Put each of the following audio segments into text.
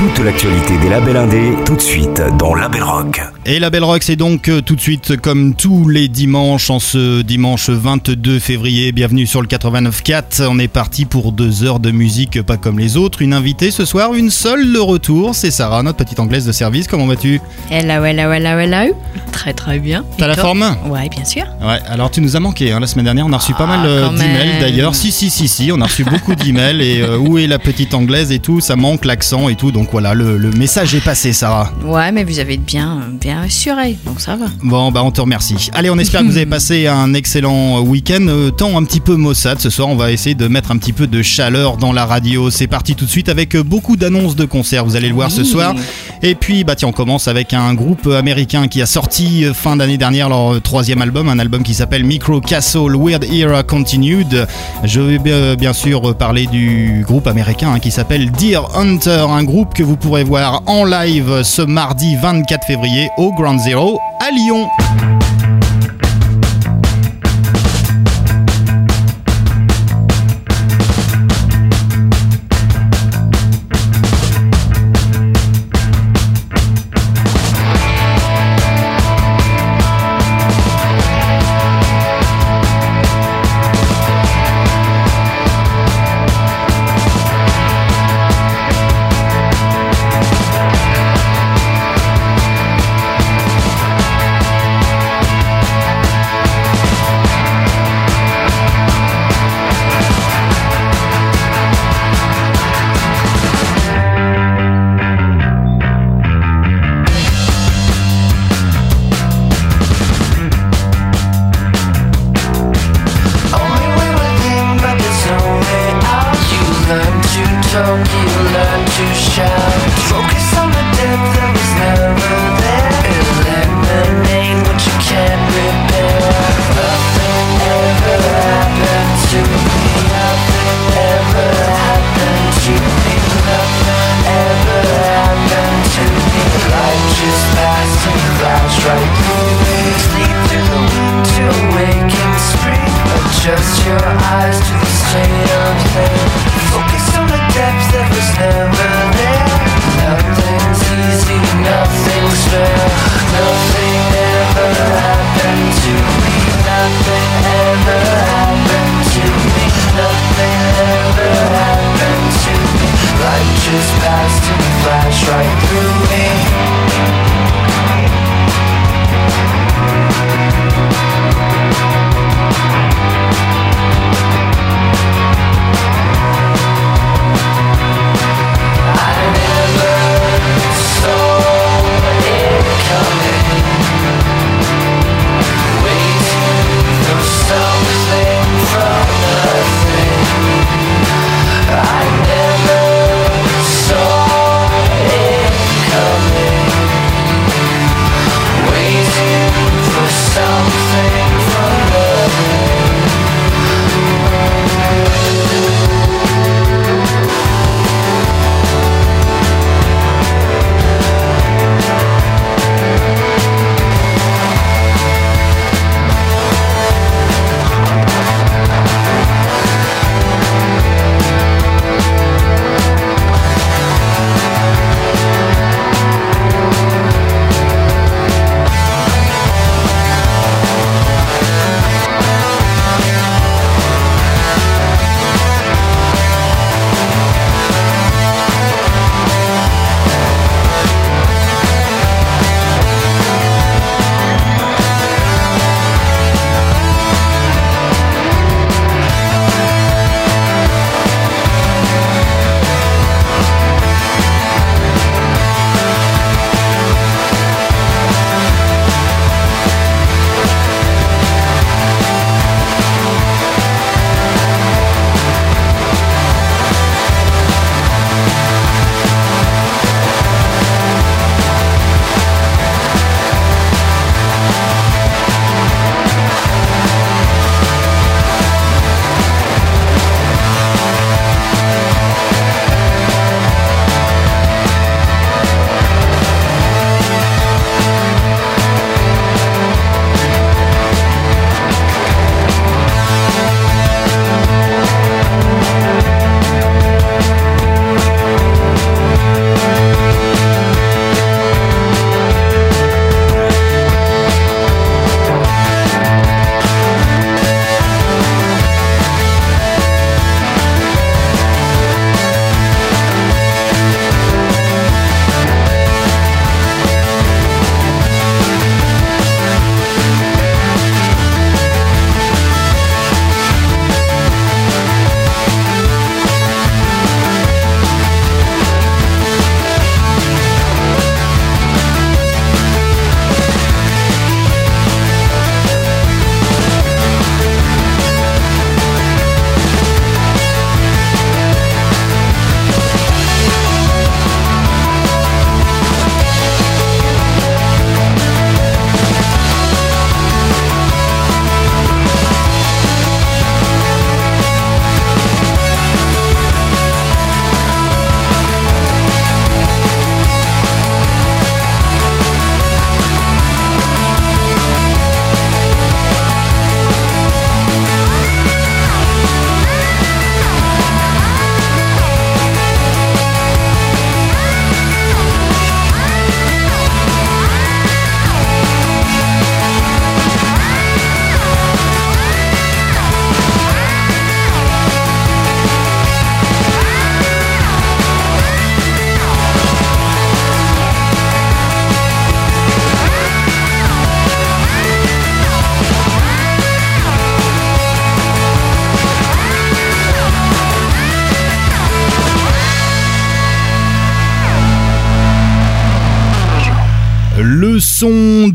Toute l'actualité des labels indés, tout de suite dans La Belle Rock. Et la Belle Rock, c'est donc euh, tout de suite comme tous les dimanches, en ce dimanche 22 février. Bienvenue sur le 89.4. On est parti pour deux heures de musique pas comme les autres. Une invitée ce soir, une seule, le retour. C'est Sarah, notre petite anglaise de service. Comment vas-tu? Hello, hello, hello, hello. Très, très bien. T'as la forme? Ouais, bien sûr. Ouais, alors tu nous as manqué hein, la semaine dernière. On a reçu pas Ah, mal euh, d'emails d'ailleurs. Si, si, si, si. On a reçu beaucoup d'emails. Et euh, où est la petite anglaise et tout Ça manque l'accent et tout. Donc voilà, le, le message est passé, Sarah. Ouais, mais vous avez bien, bien assuré, donc ça va. Bon, bah on te remercie. Allez, on espère que vous avez passé un excellent euh, week-end. Euh, temps un petit peu maussade ce soir. On va essayer de mettre un petit peu de chaleur dans la radio. C'est parti tout de suite avec euh, beaucoup d'annonces de concerts. Vous allez le voir ce soir. Et puis, bah tiens, on commence avec un groupe américain qui a sorti fin d'année dernière leur troisième album, un album qui s'appelle Micro Castle Weird Era Continued. Je vais bien sûr parler du groupe américain hein, qui s'appelle Deer Hunter, un groupe que vous pourrez voir en live ce mardi 24 février au Ground Zero à Lyon.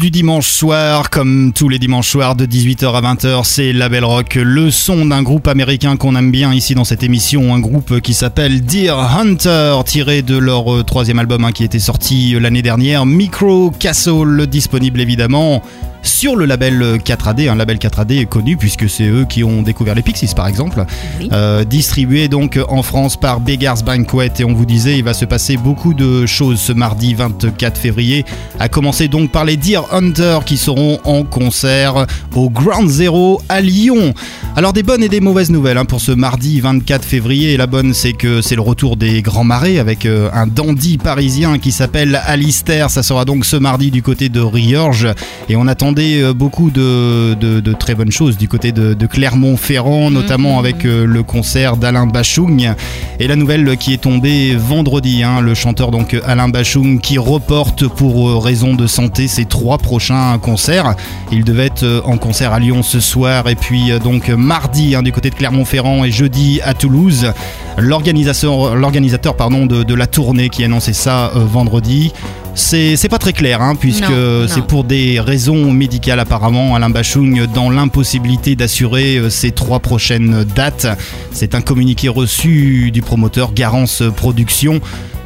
Du dimanche soir, comme tous les dimanches soirs de 18h à 20h, c'est La Belle Rock. Le son d'un groupe américain qu'on aime bien ici dans cette émission, un groupe qui s'appelle Deer Hunter, tiré de leur euh, troisième album hein, qui était sorti euh, l'année dernière, Micro Castle, disponible évidemment sur le label 4AD, un label 4AD connu puisque c'est eux qui ont découvert les Pixies par exemple, Oui. Euh, distribué donc en France par Beggars Banquet et on vous disait il va se passer beaucoup de choses ce mardi 24 février, à commencer donc par les Deer Hunter qui seront en concert au Ground Zero à Lyon. Alors des bonnes et des mauvaises nouvelles hein, pour ce mardi 24 février. Et la bonne, c'est que c'est le retour des grands marais avec euh, un dandy parisien qui s'appelle Alistair. Ça sera donc ce mardi du côté de Riorges. Et on attendait euh, beaucoup de, de- de très bonnes choses du côté de, de Clermont-Ferrand, notamment avec euh, le concert d'Alain Bachung. Et la nouvelle qui est tombée vendredi, hein, le chanteur donc Alain Bachung qui reporte pour euh, raison de santé ses trois prochains concerts. Il devait être en concert à Lyon ce soir et puis donc mardi hein, du côté de Clermont-Ferrand et jeudi à Toulouse. L'organisateur, de, de la tournée qui annonçait ça vendredi. C'est pas très clair, hein, puisque c'est pour des raisons médicales apparemment. Alain Bachung dans l'impossibilité d'assurer euh, ses trois prochaines dates. C'est un communiqué reçu du promoteur Garance Productions.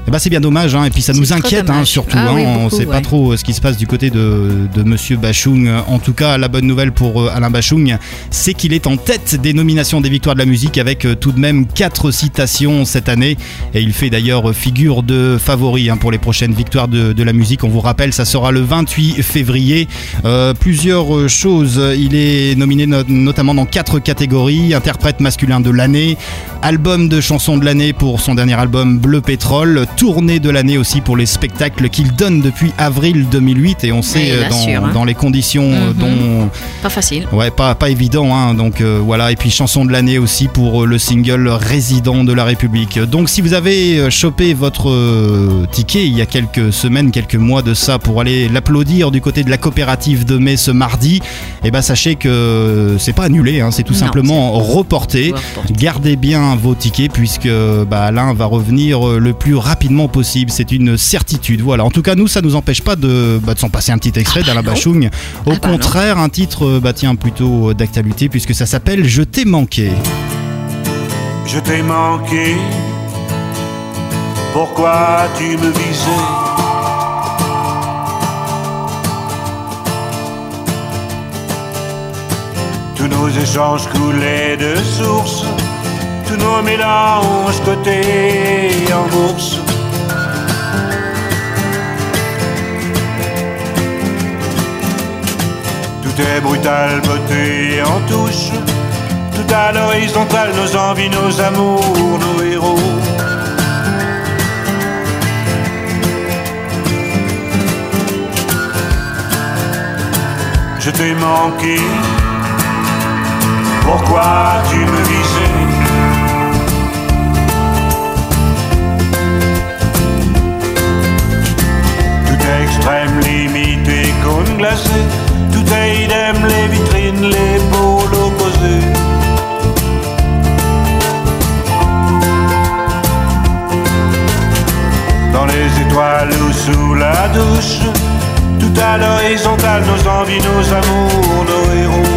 Eh ben, c'est bien dommage, hein, et puis ça nous inquiète hein, surtout. Ah hein, oui, on beaucoup, sait pas trop euh, ce qui se passe du côté de, de Monsieur Bachung. En tout cas, la bonne nouvelle pour euh, Alain Bachung, c'est qu'il est en tête des nominations des victoires de la musique avec euh, tout de même quatre citations cette année. Et il fait d'ailleurs figure de favori pour les prochaines victoires de, de la musique. On vous rappelle, ça sera le 28 février. Euh, plusieurs choses. Il est nominé no- notamment dans quatre catégories interprète masculin de l'année, album de chansons de l'année pour son dernier album Bleu Pétrole, tournée de l'année aussi pour les spectacles qu'il donne depuis avril 2008. Et on sait Oui, euh, bien dans, sûr, hein. dans les conditions euh, Mhm. dont Pas facile. Ouais, pas, pas évident, hein. donc euh, voilà. Et puis chanson de l'année aussi pour le single Résident de la République. Donc si vous avez chopé votre ticket il y a quelques semaines, quelques mois de ça pour aller l'applaudir du côté de la coopérative de mai ce mardi, eh ben sachez que c'est pas annulé, hein, c'est tout Non, simplement reporté. Reporté. Gardez bien vos tickets puisque bah, Alain va revenir le plus rapidement possible. C'est une certitude. Voilà. En tout cas, nous, ça nous empêche pas de, bah, de s'en passer un petit extrait Ah bah d'Alain. Bachung. Au Ah bah non. contraire, un titre, euh, bah tiens, plutôt euh, d'actualité puisque ça s'appelle Je t'ai manqué. Je t'ai manqué. Pourquoi tu me visais? Tous nos échanges coulaient de source, tous nos mélanges cotés en bourse. Tout est brutal, beauté en touche. Tout à l'horizontale, nos envies, nos amours, nos héros. Je t'ai manqué. Pourquoi tu me visais Tout est extrême, limité, cône glacé. Tout est idem, les vitrines, les pôles opposés. Dans les étoiles ou sous la douche, tout à l'horizontale, nos envies, nos amours, nos héros.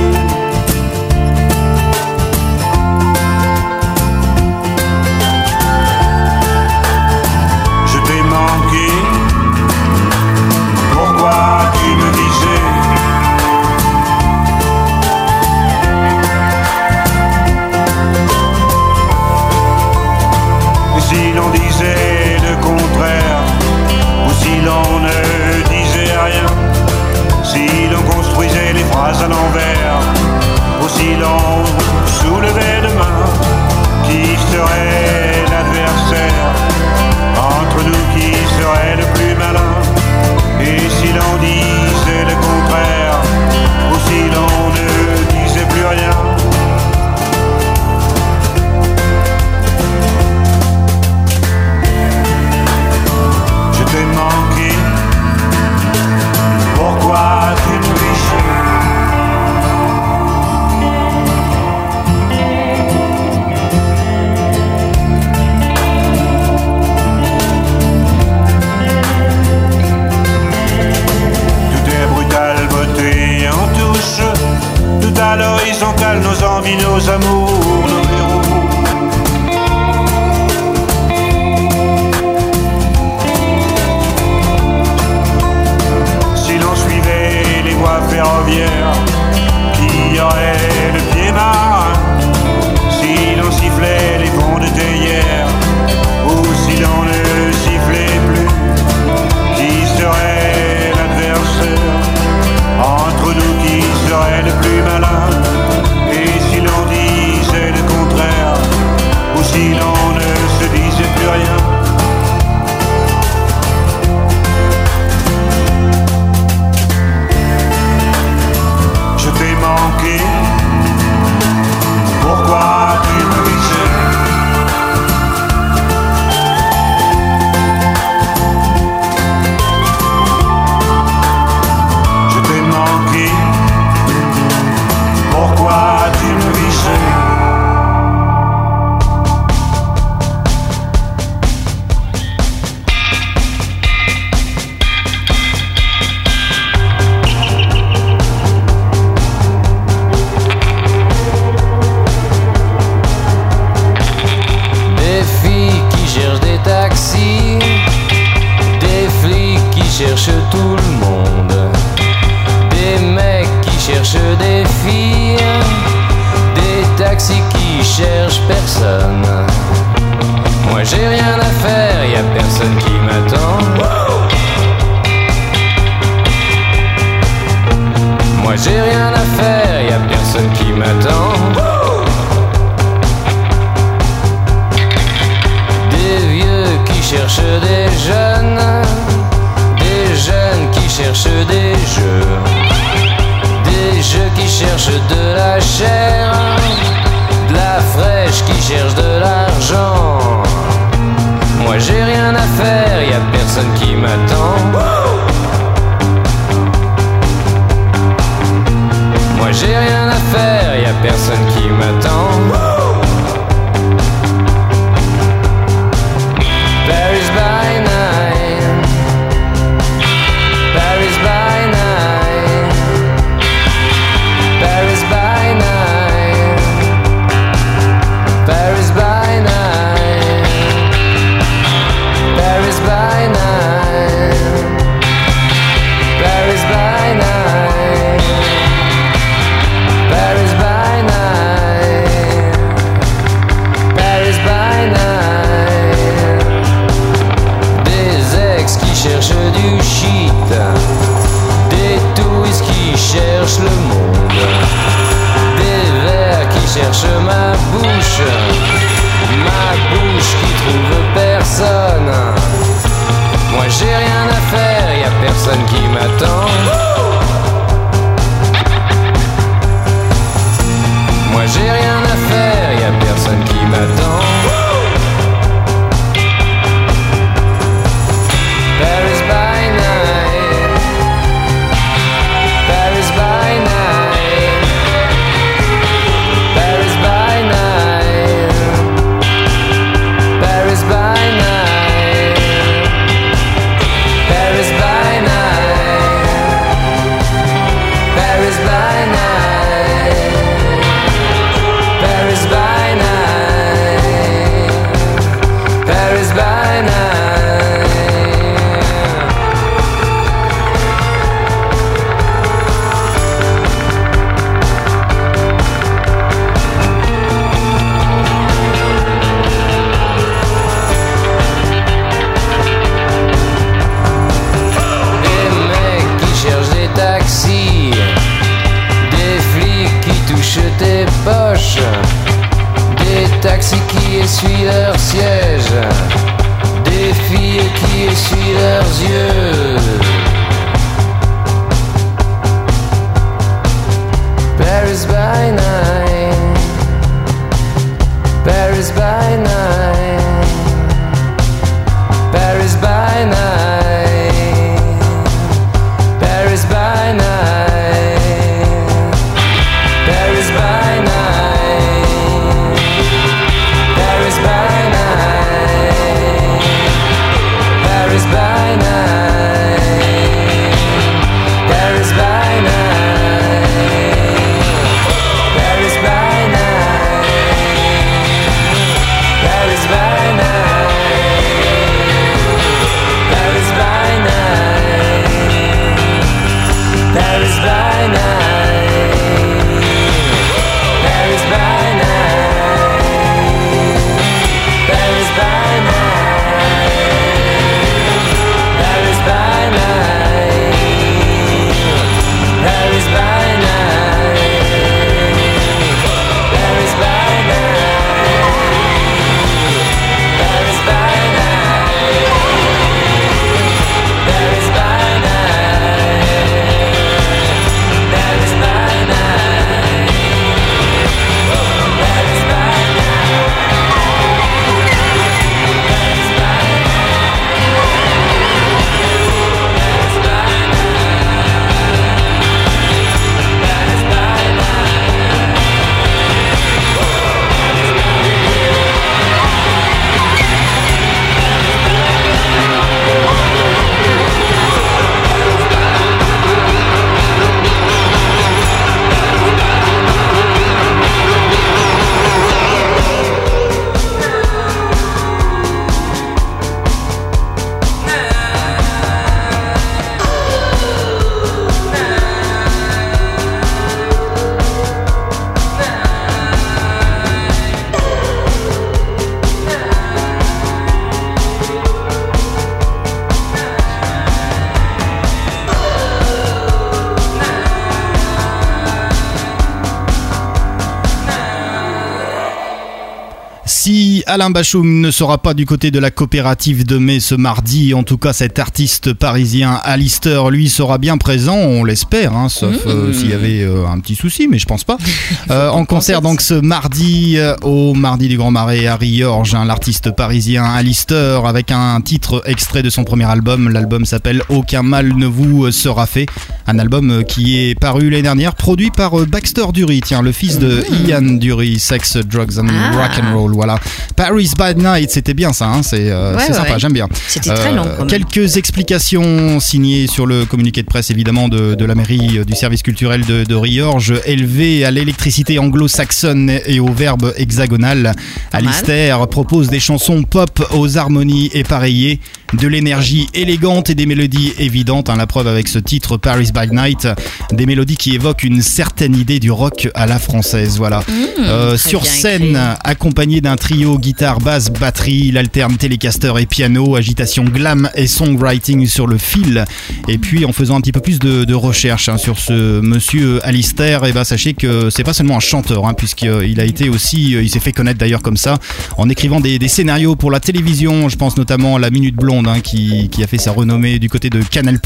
Alain Bachung ne sera pas du côté de la coopérative de mai ce mardi. En tout cas, cet artiste parisien Alistair, lui, sera bien présent, on l'espère, hein, sauf euh, s'il y avait euh, un petit souci, mais je pense pas. Euh, en concert donc ce mardi au Mardi du Grand Marais à Riorges, hein, l'artiste parisien Alistair avec un titre extrait de son premier album. L'album s'appelle Aucun mal ne vous sera fait. Un album qui est paru l'année dernière, produit par Baxter Dury, tiens, le fils de Ian Dury, Sex, Drugs and Ah. Rock and Roll. Voilà. Paris by Night, c'était bien ça, hein, c'est euh, Ouais, c'est ouais, sympa, ouais. j'aime bien. C'était très long, quand même. Quelques explications signées sur le communiqué de presse évidemment de, de la mairie euh, du service culturel de, de Riorges, élevé à l'électricité anglo-saxonne et au verbe hexagonal. Alistair propose des chansons pop aux harmonies épareillées, de l'énergie élégante et des mélodies évidentes. hein, la preuve avec ce titre Paris by Night, des mélodies qui évoquent une certaine idée du rock à la française. Voilà. Euh, Mmh, très sur scène, écrit. accompagné d'un trio guitare, basse, batterie, il alterne télécaster et piano, agitation glam et songwriting sur le fil. Et puis en faisant un petit peu plus de, de recherche hein, sur ce monsieur Alistair, et ben sachez que c'est pas seulement un chanteur, hein, puisqu'il a été aussi, euh, il s'est fait connaître d'ailleurs comme ça, en écrivant des, des scénarios pour la télévision. Je pense notamment à La Minute Blonde, hein, qui, qui a fait sa renommée du côté de Canal+.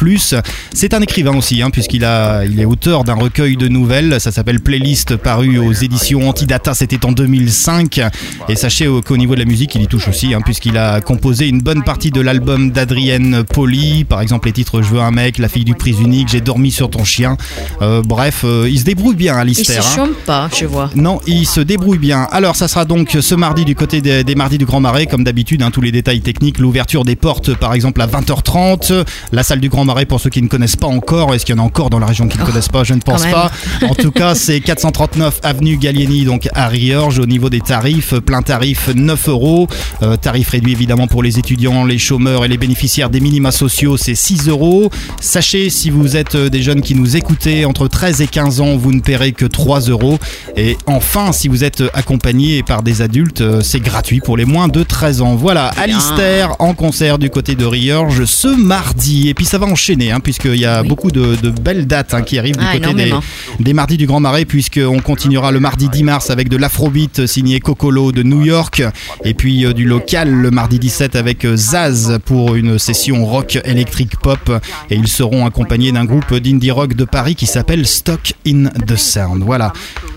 C'est un écrivain aussi, hein, puisqu'il il est auteur d'un recueil de nouvelles. Ça s'appelle Playlist, paru aux éditions Antidata. C'était en 2005. Et sachez qu'au niveau de la musique, il y touche aussi, hein, puisqu'il a composé une bonne partie de l'album d'Adrienne Poli. Par exemple, les titres Je veux un mec, La fille du prise unique, J'ai dormi sur ton chien. Euh, bref, euh, il se débrouille bien, Il Alistair. se hein. chante pas, je vois. Non, il se débrouille bien. Alors, ça sera donc ce mardi du côté des, des mardis du Grand Marais, comme d'habitude, hein, tous les détails techniques, l'ouverture des portes, par exemple, à 20h30, la salle du Grand Marais pour ceux qui ne connaissent pas encore. Est-ce qu'il y en a encore dans la région qui ne connaissent pas? Je ne pense pas. En tout cas, c'est 439 avenue Gallieni, donc à Riorges, au niveau des tarifs, plein tarif 9 euros, Euh, tarif réduit évidemment pour les étudiants, les chômeurs et les bénéficiaires des minima sociaux, c'est 6 euros. Sachez, si vous êtes euh, des jeunes qui nous écoutez, entre 13 et 15 ans, vous ne paierez que 3 euros. Et enfin, si vous êtes accompagné par des adultes, euh, c'est gratuit pour les moins de 13 ans. Voilà, Alistair en concert du côté de Riorges ce mardi. Et puis ça va enchaîner, hein, puisqu'il y a Oui. beaucoup de, de belles dates hein, qui arrivent du Ah, côté des, mardis du Grand Marais, puisqu'on continuera le mardi 10 mars avec de l'afrobeat signé Cocolo de New York. Et puis euh, du local le mardi 17 avec euh, Zaz pour une session rock électrique pop. Et ils seront accompagnés d'un groupe d'indie rock de Paris qui s'appelle Stock in the Sound. Voilà.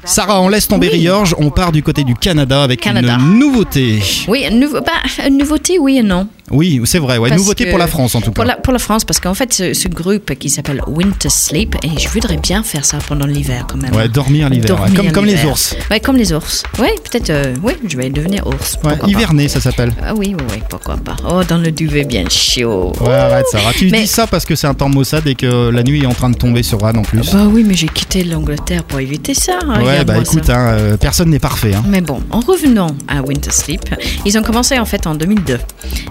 Sarah, on laisse tomber Riorges, on part du côté du Canada avec Canada. une nouveauté. Oui, une, bah, une nouveauté, oui et non. Oui, c'est vrai, ouais, Parce nouveauté pour la France en tout cas. Pour la, pour la France, parce qu'en fait, ce, ce groupe qui s'appelle Winter Sleep, et je voudrais bien faire ça pendant l'hiver quand même. Ouais, dormir l'hiver, ouais, comme, comme les ours. Ouais, comme les ours. Ouais, peut-être, euh, oui, je vais devenir ours. Ouais, pas. hiverné, ça s'appelle. Ah oui, oui, oui, pourquoi pas. Oh, dans le duvet bien chaud. Ouais, arrête Sarah. Tu Mais- dis ça parce que c'est un temps maussade et que la nuit est en train de tomber sur Anne en plus. Bah oui, mais j'ai quitté l'Angleterre pour éviter ça. ouais, regarde-moi bah écoute, hein, euh, personne n'est parfait. Hein. Mais bon, en revenant à Winter Sleep, ils ont commencé en fait en 2002.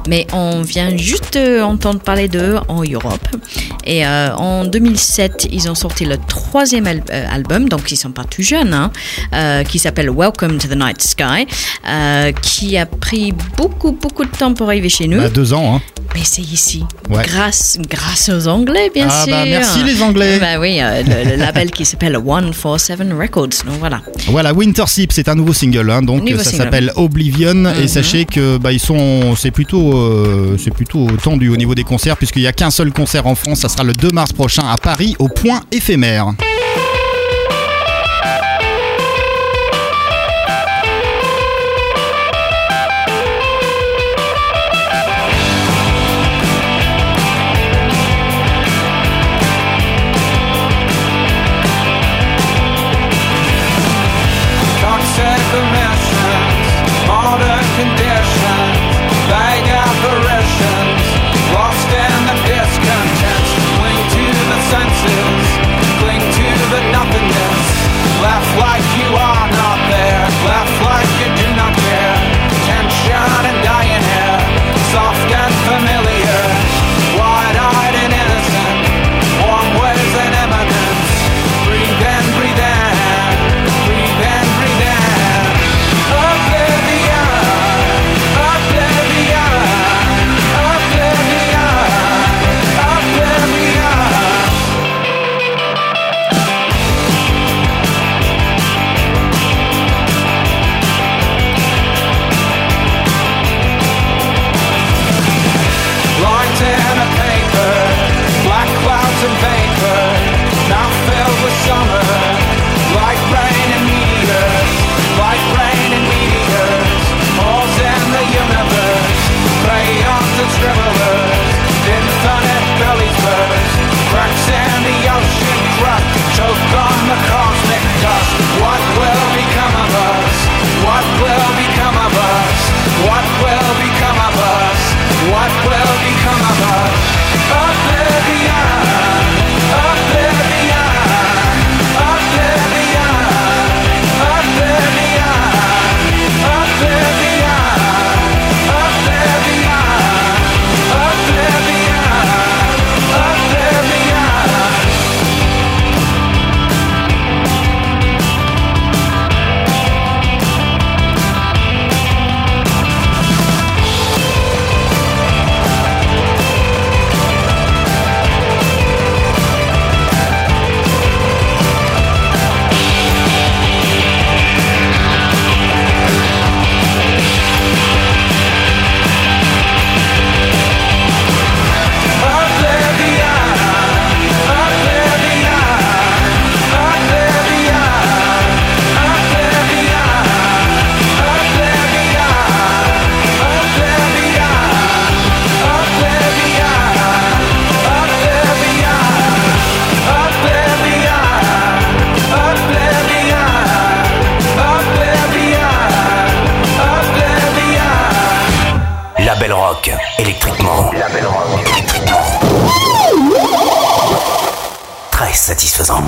Mais on vient juste euh, entendre parler d'eux en Europe. Et euh, en 2007, ils ont sorti le troisième al- euh, album, donc ils sont pas tout jeunes, hein, euh, qui s'appelle Welcome to the Night Sky, euh, qui a pris beaucoup, beaucoup de temps pour arriver chez nous. Bah, deux ans. Hein. Mais c'est ici. Ouais. Grâce, grâce aux Anglais, bien Ah sûr. bah, merci les Anglais. Bah oui, le, le label qui s'appelle 147 Records. Donc voilà. Voilà, Winter Sleep, c'est un nouveau single, hein, donc Nouveau ça s'appelle Oblivion et Mhm. sachez que bah, ils sont, c'est plutôt, euh, c'est plutôt tendu au niveau des concerts puisqu'il n'y a qu'un seul concert en France, ça sera le 2 mars prochain à Paris au Point éphémère. électriquement. Électriquement. Très satisfaisant.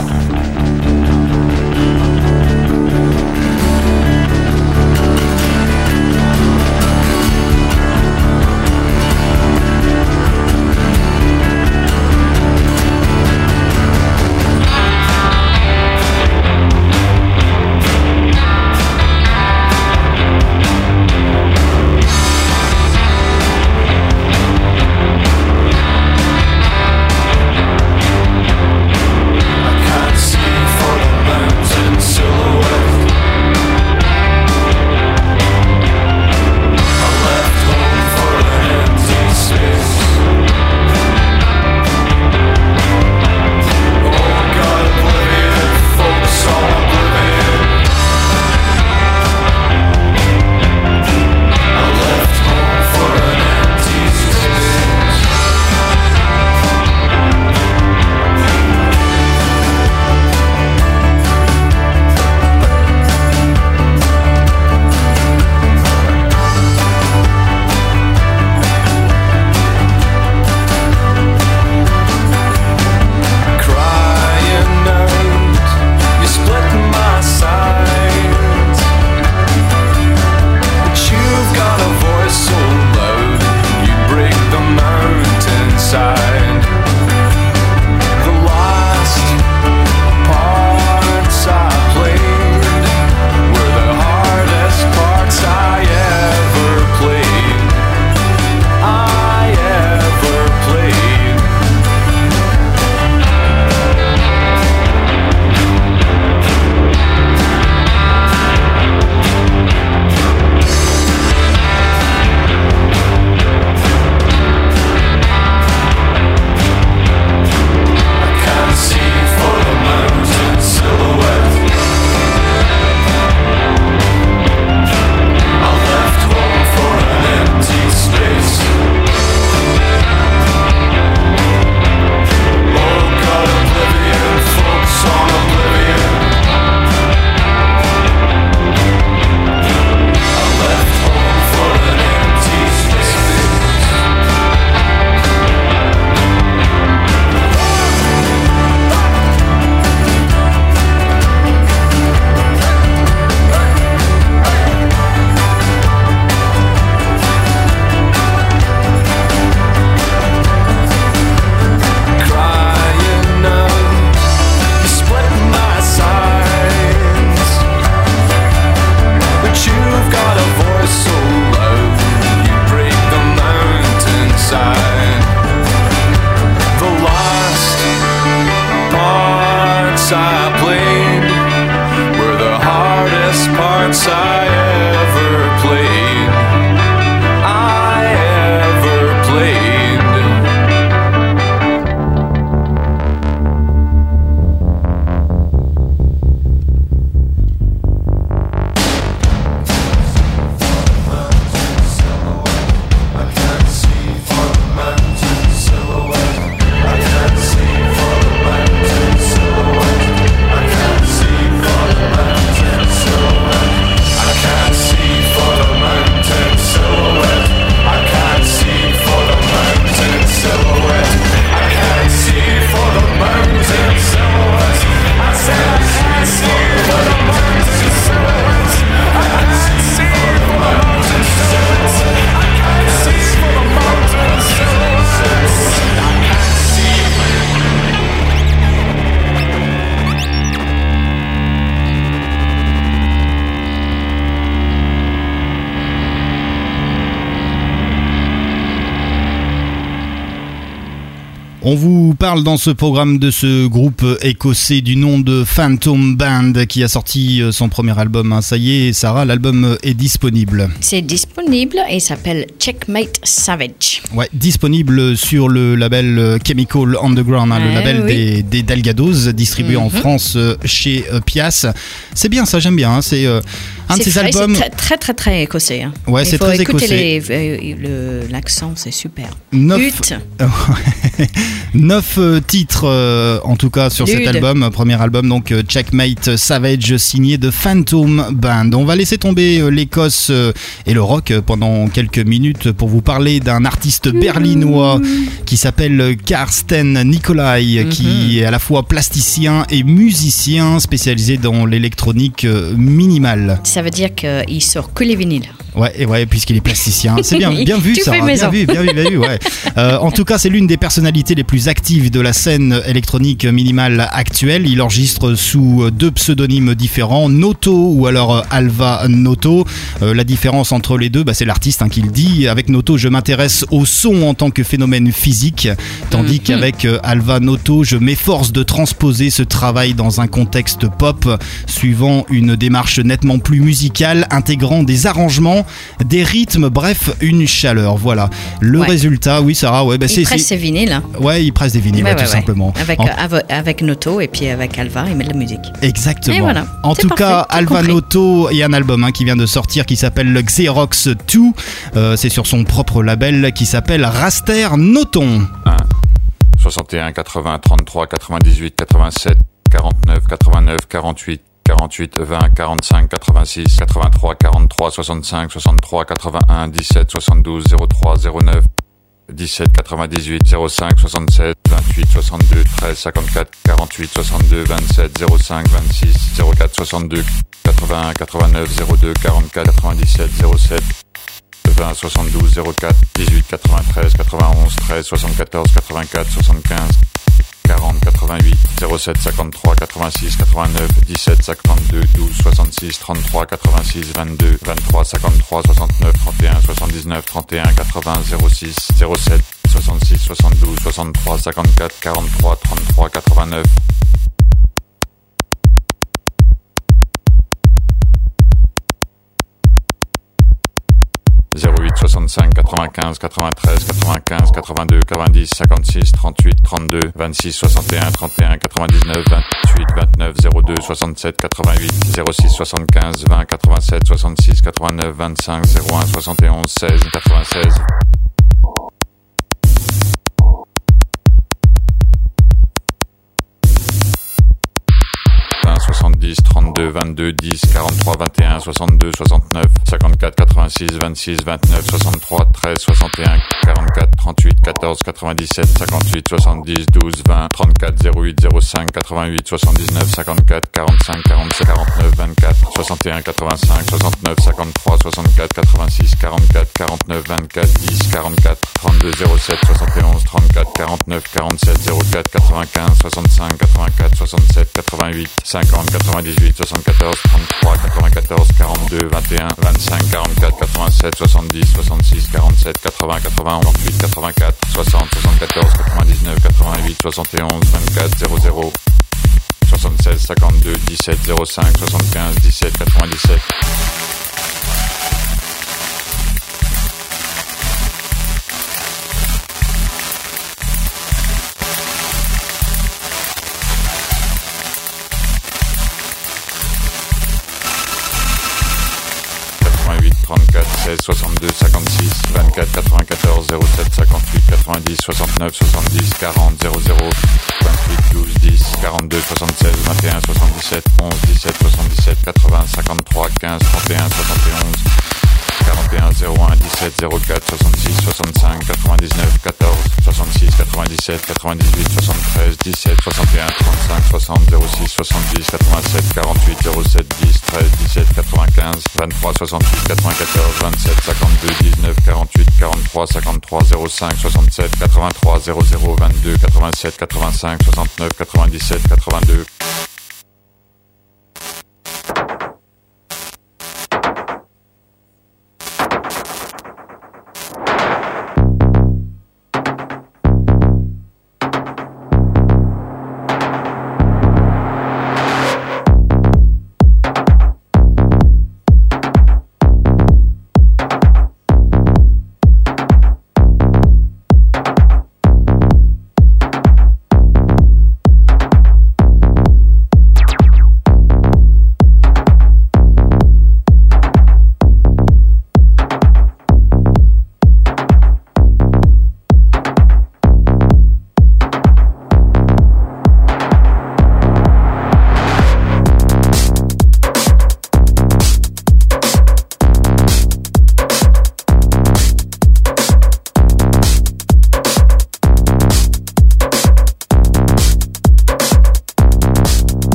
On parle dans ce programme de ce groupe écossais du nom de Phantom Band qui a sorti euh, son premier album. Hein. Ça y est, Sarah, l'album euh, est disponible. C'est disponible et il s'appelle Checkmate Savage. Ouais, disponible sur le label euh, Chemical Underground, hein, le label des, des, Delgados, distribué en mhm. France chez Pias. C'est bien, ça, j'aime bien. Hein. C'est un de ces albums. C'est très, très, très, écossais. Ouais, c'est très écossais. L'accent, c'est super. 9 Euh, titres, euh, en tout cas, sur cet album. Premier album, donc euh, Checkmate Savage, signé de Phantom Band. On va laisser tomber l'Écosse et le rock pendant quelques minutes pour vous parler d'un artiste berlinois qui s'appelle Karsten Nikolai, qui mhm. est à la fois plasticien et musicien spécialisé dans l'électronique minimale. Ça veut dire qu'il sort que les vinyles. Ouais, et ouais, puisqu'il est plasticien. C'est bien, bien vu, ça. Bien, vu, bien vu, en tout cas, c'est l'une des personnalités les plus actives de la scène électronique minimale actuelle. Il enregistre sous deux pseudonymes différents, Noto ou alors euh, Alva Noto. Euh, la différence entre les deux, bah, c'est l'artiste hein, qui le dit. Avec Noto, je m'intéresse au son en tant que phénomène physique, tandis Mhm. qu'avec euh, Alva Noto, je m'efforce de transposer ce travail dans un contexte pop, suivant une démarche nettement plus musicale, intégrant des arrangements, des rythmes, bref, une chaleur. Voilà. Le Ouais. résultat, oui, Sarah, ouais, bah, Il presse ses vinyles. Ouais, il presse des vinyles, Ouais, ouais, tout ouais, ouais. simplement. Avec, En- euh, avec Noto et puis avec Alva, il met de la musique. Exactement. Et voilà. En tout parfait, cas, tout Alva compris. Noto, il y a un album hein, qui vient de sortir qui s'appelle le Xerox 2. Euh, c'est sur son propre label qui s'appelle Raster Noton. 61, 80, 33, 98, 87, 49, 89, 48, 48, 20, 45, 86, 83, 43, 65, 63, 81, 17, 72, 03, 09, 17, 98, 05, 67, 28, 62, 13, 54, 48, 62, 27, 05, 26, 04, 62, 81, 89, 02, 44, 97, 07, 20, 72, 04, 18, 93, 91, 13, 74, 84, 75, 40, 88, 07, 53, 86, 89, 17, 52, 12, 66, 33, 86, 22, 23, 53, 69, 31, 79, 31, 80, 06, 07, 66, 72, 63, 54, 43, 33, 89, 08, 65, 95, 93, 95, 82, 90, 56, 38, 32, 26, 61, 31, 99, 28, 29, 02, 67, 88, 06, 75, 20, 87, 66, 89, 25, 01, 71, 16, 96. 70, 32, 22, 10, 43, 21, 62, 69, 54, 86, 26, 29, 63, 13, 61, 44, 38, 14, 97, 58, 70, 12, 20, 34, 08, 05, 88, 79, 54, 45, 47, 49, 24, 61, 85, 69, 53, 64, 86, 44, 49, 24, 10, 44, 32, 07, 71, 34, 49, 47, 04, 95, 65, 84, 67, 88, 50, 98, 74, 33, 94, 42, 21, 25, 44, 87, 70, 66, 47, 80, 81, 28, 84, 60, 74, 99, 88, 71, 24, 00, 76, 52, 17, 05, 75, 17, 97. 34, 16, 62, 56, 24, 94, 07, 58, 90, 69, 70, 40, 00, 28, 12, 10, 42, 76, 21, 77, 11, 17, 77, 80, 53, 15, 31, 71, 41, 01, 17, 04, 66, 65, 99, 14, 66, 97, 98, 73, 17, 61, 35, 60, 06, 70, 87, 48, 07, 10, 13, 17, 95, 23, 68, 94, 27, 52, 19, 48, 43, 53, 05, 67, 83, 00, 22, 87, 85, 69, 97, 82,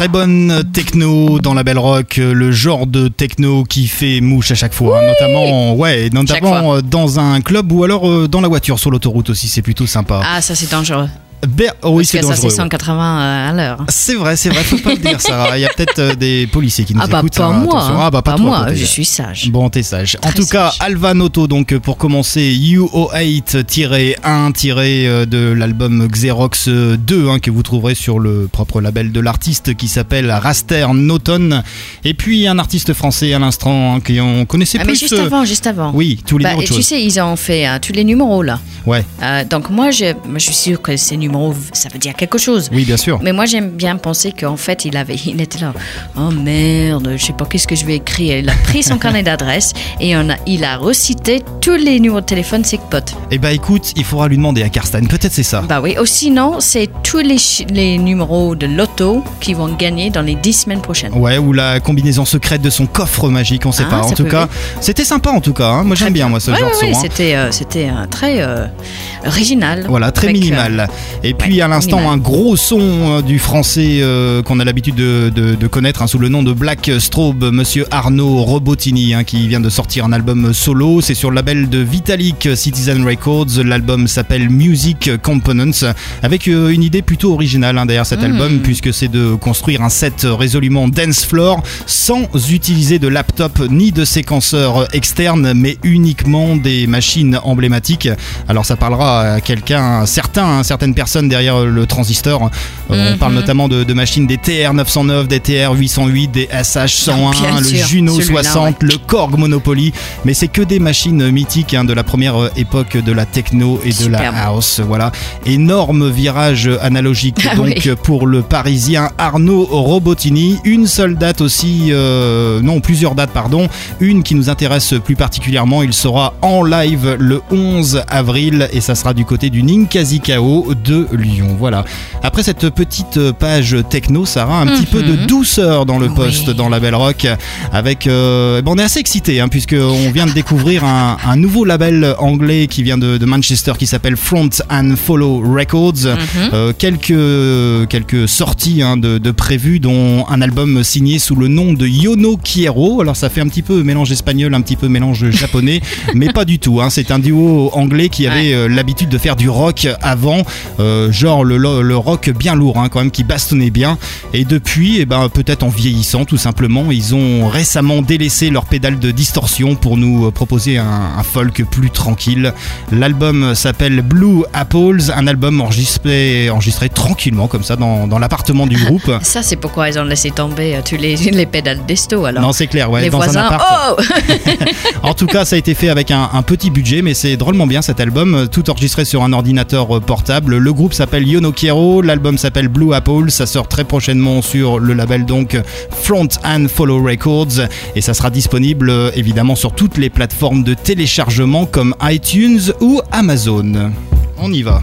très bonne techno dans la belle rock, euh, le genre de techno qui fait mouche à chaque fois, hein, notamment, ouais, notamment euh, dans un club ou alors euh, dans la voiture sur l'autoroute aussi, c'est plutôt sympa. Ah, ça c'est dangereux. Ber- oh oui, c'est que ça c'est dangereux. 180 euh, à l'heure. C'est vrai, c'est vrai, faut pas le dire ça. Il y a peut-être euh, des policiers qui nous Ah bah écoutent. pas hein, moi. hein. Ah bah pas, Pas moi, je suis sage. Bon, t'es sage. en tout cas. Alvan Auto, donc pour commencer, UO8-1 tiré euh, de l'album Xerox 2 hein, que vous trouverez sur le propre label de l'artiste qui s'appelle Raster Noton. Et puis un artiste français à l'instant hein, qui on connaissait Ah, mais plus. juste euh, avant, juste avant. Oui, tous les Bah, numéros de tu sais, ils ont fait euh, tous les numéros là. Ouais, Euh, donc moi je, moi, je suis sûre que ces numéros, ça veut dire quelque chose. oui, bien sûr. Mais moi j'aime bien penser qu'en fait il avait, il était là. Oh merde, je sais pas qu'est-ce que je vais écrire? Il a pris son carnet d'adresse et on a, il a recité tous les numéros de téléphone de ses potes. Eh bah écoute, il faudra lui demander à Karsten, peut-être c'est ça. Bah oui. Ou sinon c'est tous les, numéros de loto qui vont gagner dans les 10 semaines prochaines. Ouais, ou la combinaison secrète de son coffre magique, on sait Ah, pas. En tout cas, c'était sympa en tout cas. hein. Moi j'aime bien moi ce Ouais, genre ouais, de ouais, son. hein. c'était, euh, c'était euh, très euh, original. Voilà, très Avec, minimal. Et puis ouais, à l'instant, un gros son euh, du français euh, qu'on a l'habitude de, de- de connaître hein, sous le nom de Black Strobe, monsieur Arnaud Robotini, hein, qui vient de sortir un album solo. C'est sur le label de Vitalik Citizen Records. L'album s'appelle Music Components, avec euh, une idée plutôt originale hein, derrière cet Mm. album, puisque c'est de construire un set résolument dance floor sans utiliser de laptop ni de séquenceurs externes, mais uniquement des machines emblématiques. Alors ça parlera à quelqu'un, certain, hein, certaines personnes derrière le transistor. Euh, On Mhm. parle notamment de, de machines des TR 909, des TR 808, des SH 101, Bien le sûr, Juno celui-là, 60, le Korg Monopoly. Mais c'est que des machines mythiques hein, de la première euh, époque de la techno et de la house. Voilà, énorme virage analogique Ah donc oui. pour le Parisien Arnaud Robotini. Une seule date aussi, euh, non plusieurs dates pardon. Une qui nous intéresse plus particulièrement, il sera en live le 11 avril et ça sera du côté du Ninkasi-Kao de Lyon. Voilà. Après cette petite page techno, Sarah, un petit peu de Mhm. douceur dans le Oui. poste dans la Belle Rock. Avec, euh, eh ben, on est assez excité hein, puisque on vient de découvrir un, un nouveau label anglais qui vient de, de Manchester qui s'appelle Front and Follow Records. Mhm. Euh, quelques, quelques sorties hein, de, de prévues, dont un album signé sous le nom de Yono Quiero. Alors ça fait un petit peu mélange espagnol, un petit peu mélange japonais, mais pas du tout. hein. C'est un duo anglais qui avait euh, l'habitude de faire du rock avant, euh, genre le, le rock bien lourd, hein, quand même, qui bastonnait bien. Et depuis, eh ben, peut-être en vieillissant tout simplement, ils ont récemment délaissé leur pédale de distorsion pour nous euh, proposer un, un folk plus tranquille. L'album s'appelle Blue Apples, un album enregistré, enregistré tranquillement comme ça dans, dans l'appartement du groupe. Ça, c'est pourquoi ils ont laissé tomber euh, tous les, les pédales d'esto alors. Non, c'est clair, ouais, les dans voisins, un appart. oh En tout cas, ça a été fait avec un, un petit budget, mais c'est drôlement bien cet album, euh, tout enregistré sur un ordinateur euh, portable. Le groupe s'appelle Yono Quiero, l'album s'appelle Blue Apple, ça sort très prochainement sur le label donc Front and Follow Records, et ça sera disponible euh, évidemment sur toutes les plateformes de téléchargement comme iTunes ou Amazon. On y va.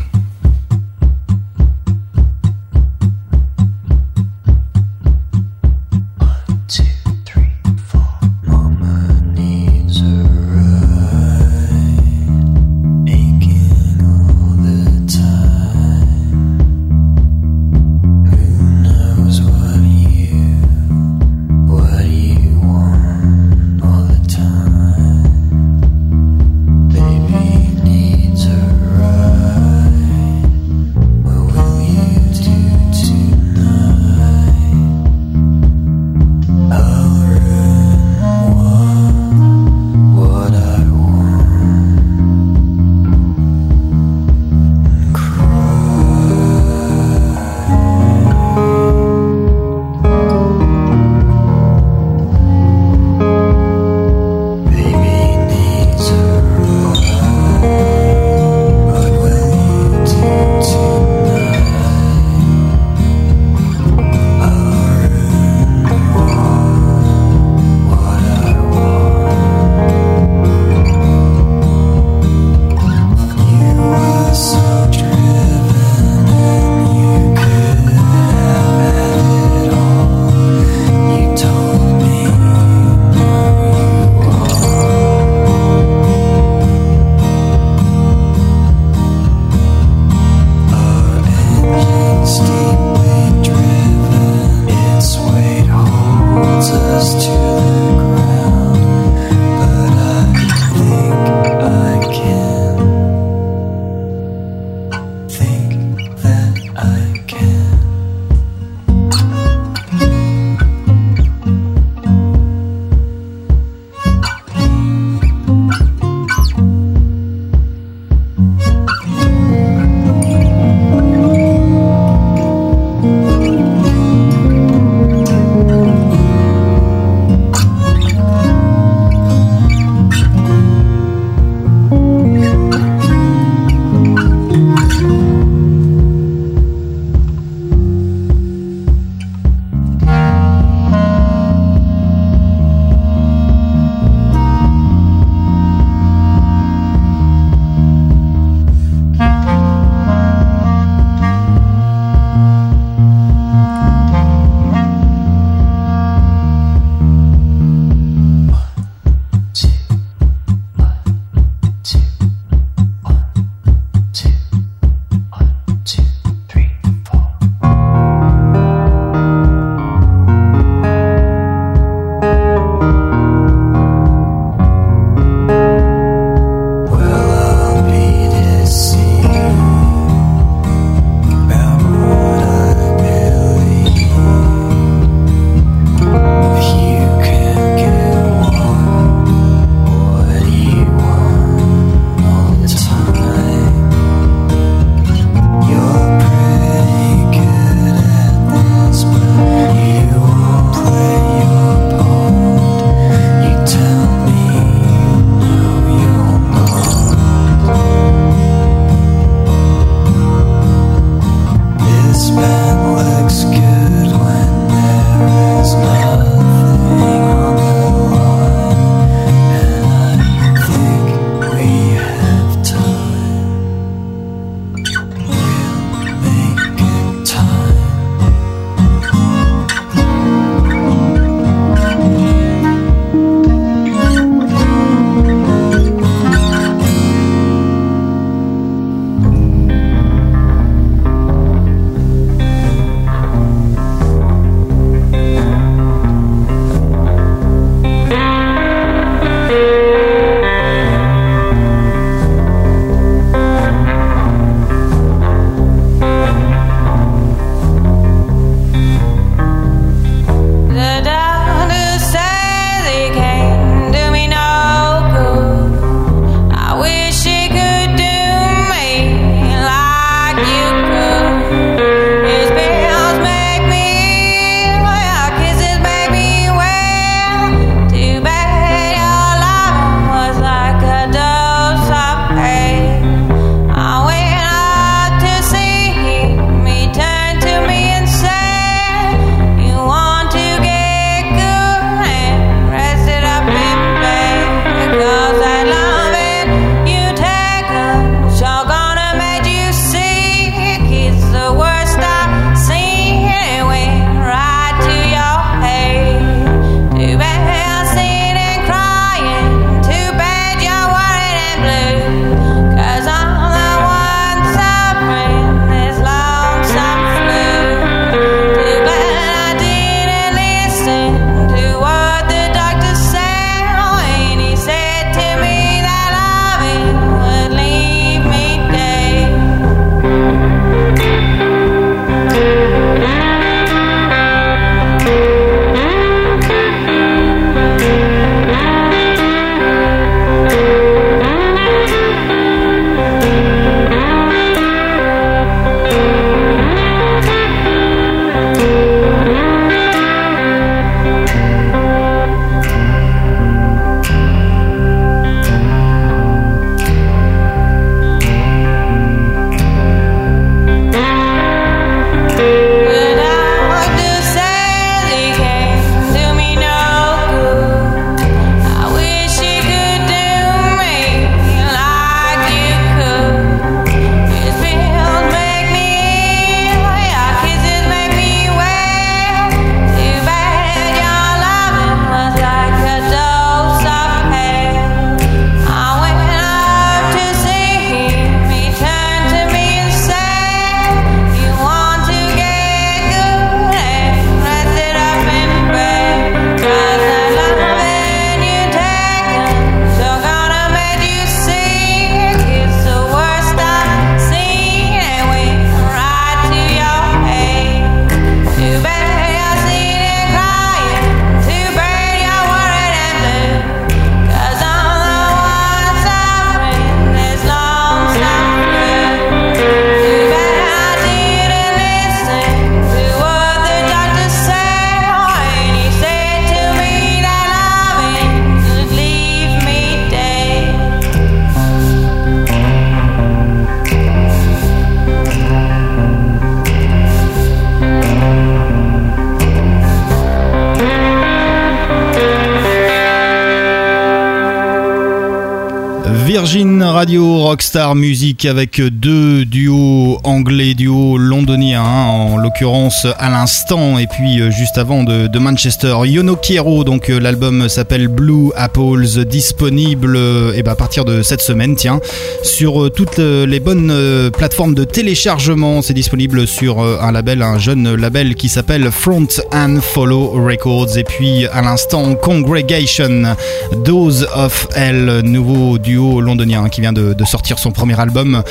Virgin Radio Rockstar Music avec deux duos anglais, duos londoniens hein, en l'occurrence à l'instant et puis euh, juste avant de, Manchester. Yono Kiero, donc euh, l'album s'appelle Blue Apples, disponible euh, eh ben, à partir de cette semaine, tiens, sur toutes les bonnes plateformes de téléchargement. C'est disponible sur un label, un jeune label qui s'appelle Front and Follow Records et puis à l'instant Congregation, Dose of Hell, nouveau duo londonien qui vient de, de sortir son premier album.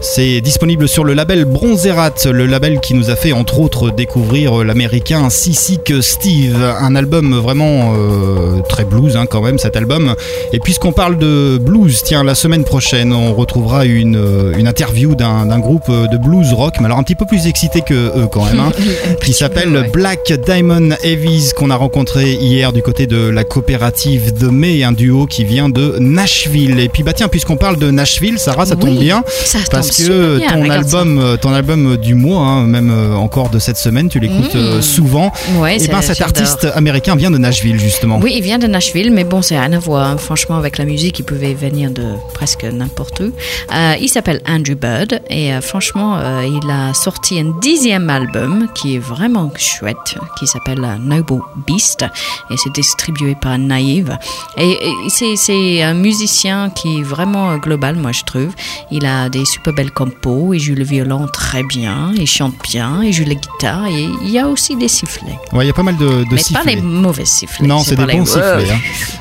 C'est disponible sur le label Bronzerat, le label qui nous a fait entre autres découvrir l'américain Sissik Steve, un album vraiment euh, très blues hein, quand même cet album. Et puisqu'on parle de blues, tiens, la semaine prochaine on retrouvera une, euh, une interview d'un d'un groupe de blues rock, mais alors un petit peu plus excité que eux quand même, hein, qui s'appelle Black Diamond Heavies qu'on a rencontré hier du côté de la coopérative de Mai, un duo qui vient de Nashville. Et puis bah tiens, puisqu'on parle de Nashville, Sarah, ça tombe bien ça tombe parce que bien, ton ça. album, euh, ton album du mois, hein, même euh, encore de cette semaine, tu l'écoutes euh, Mm. souvent. Ouais, et c'est- ben cet artiste américain vient de Nashville justement. Oui, il vient de Nashville, mais bon, c'est rien à voir. hein. Franchement, avec la musique, il pouvait venir de presque n'importe où. Euh, il s'appelle Andrew Bird et euh, franchement, euh, il a sorti un dixième album qui est vraiment chouette, qui s'appelle euh, Noble Beast et c'est distribué par Naive. Et, et c'est, c'est un musicien qui est vraiment euh, global, moi je trouve. Il a des super belles compos, il joue le violon très bien, il chante bien, il joue la guitare et il y a aussi des sifflets. Ouais, il y a pas mal de, de mais pas sifflets. les mauvais sifflets. Non, c'est pas des les- bons sifflets. hein.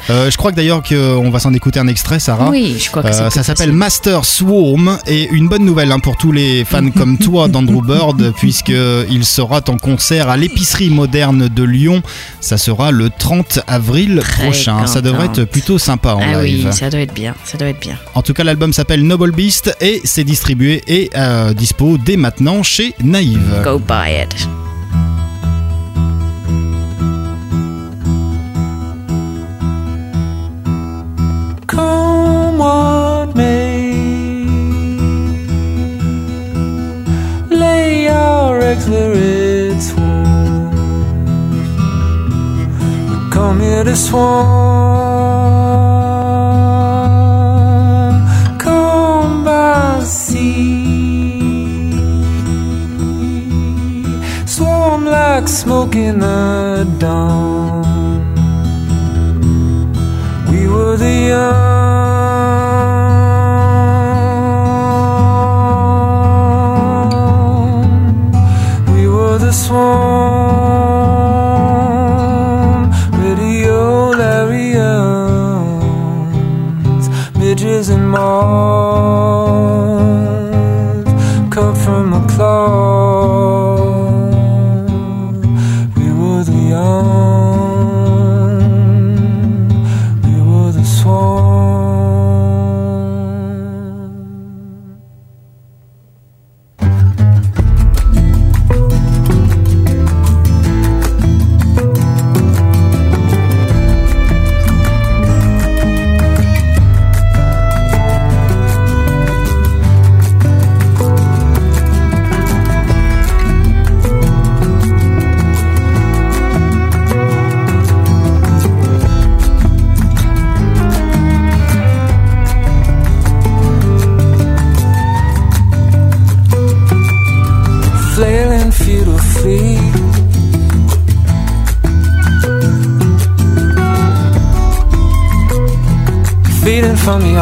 Euh, je crois que d'ailleurs qu'on va s'en écouter un extrait, Sarah. Oui, je crois que c'est Euh, ça s'appelle. Master Swarm et une bonne nouvelle hein, pour tous les fans comme toi d'Andrew Bird puisqu'il sera en concert à l'épicerie moderne de Lyon. Ça sera le 30 avril Très prochain. Ça devrait être plutôt sympa en Ah live. oui, ça doit être bien, ça doit être bien. En tout cas, l'album s'appelle Noble Beast et c'est distribué et euh, dispo dès maintenant chez Naïve. Go buy it. Come what may, lay our eggs where it's warm. We come here to swarm. Like smoke in the dawn. We were the young. From the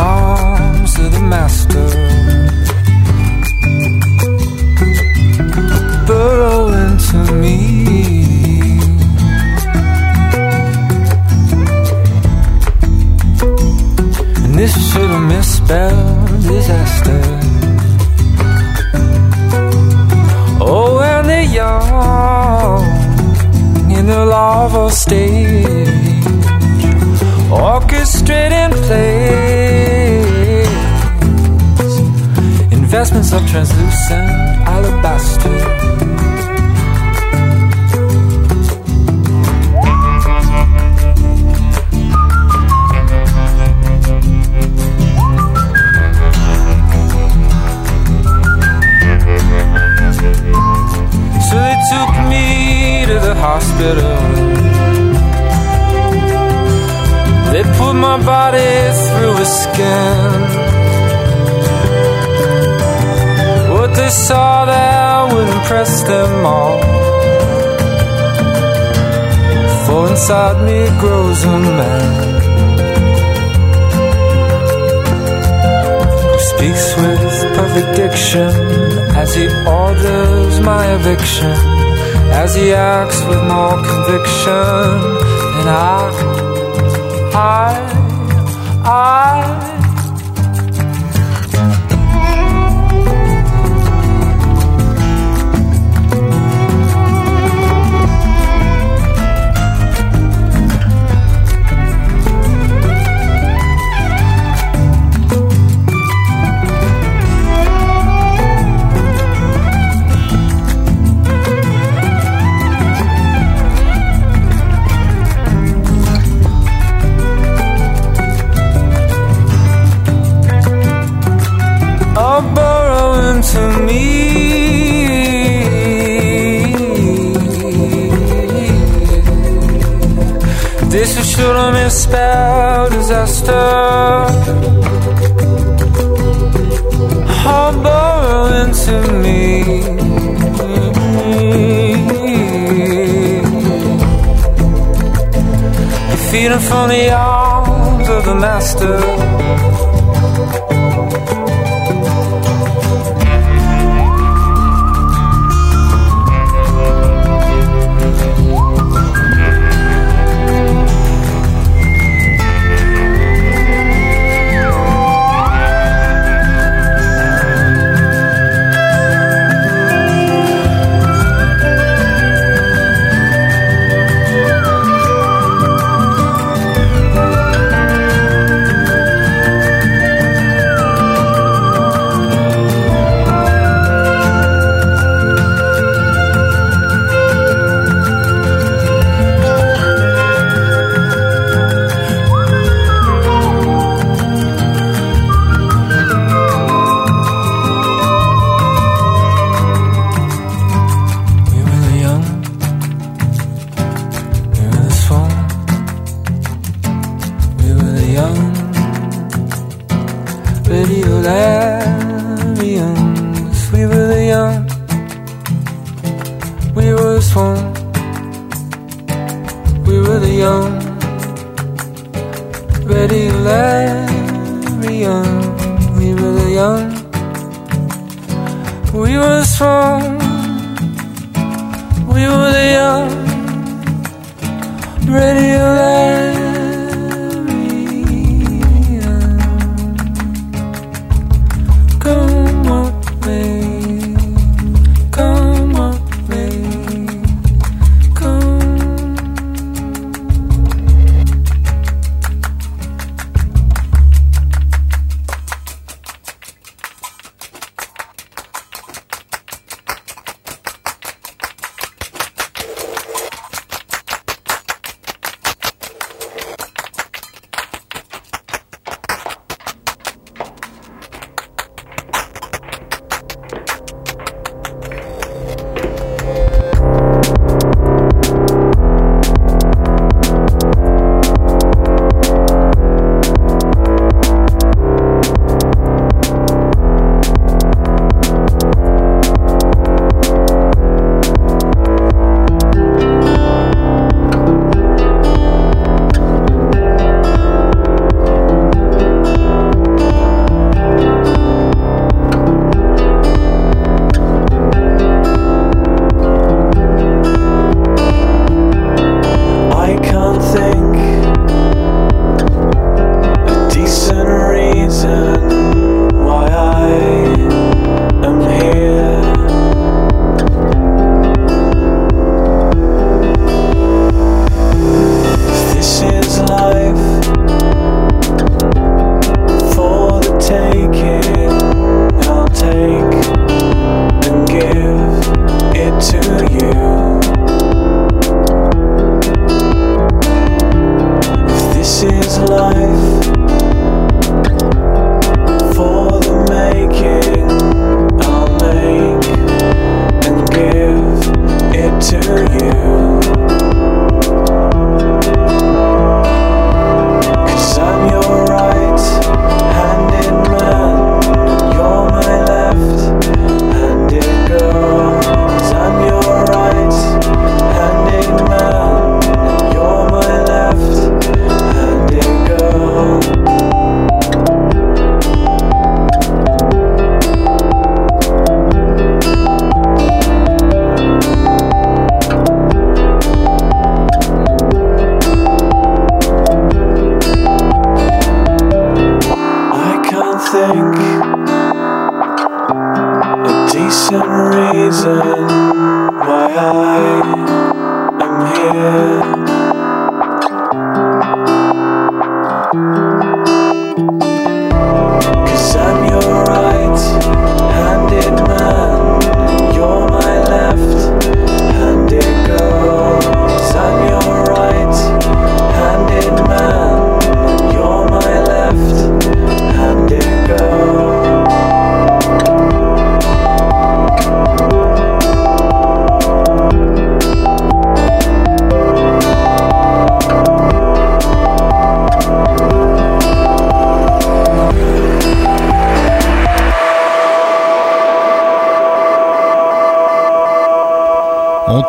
inside me grows a man who speaks with perfect diction as he orders my eviction, as he acts with more conviction than I. faster. I'm borrowing to me. Feeding from the arms of the master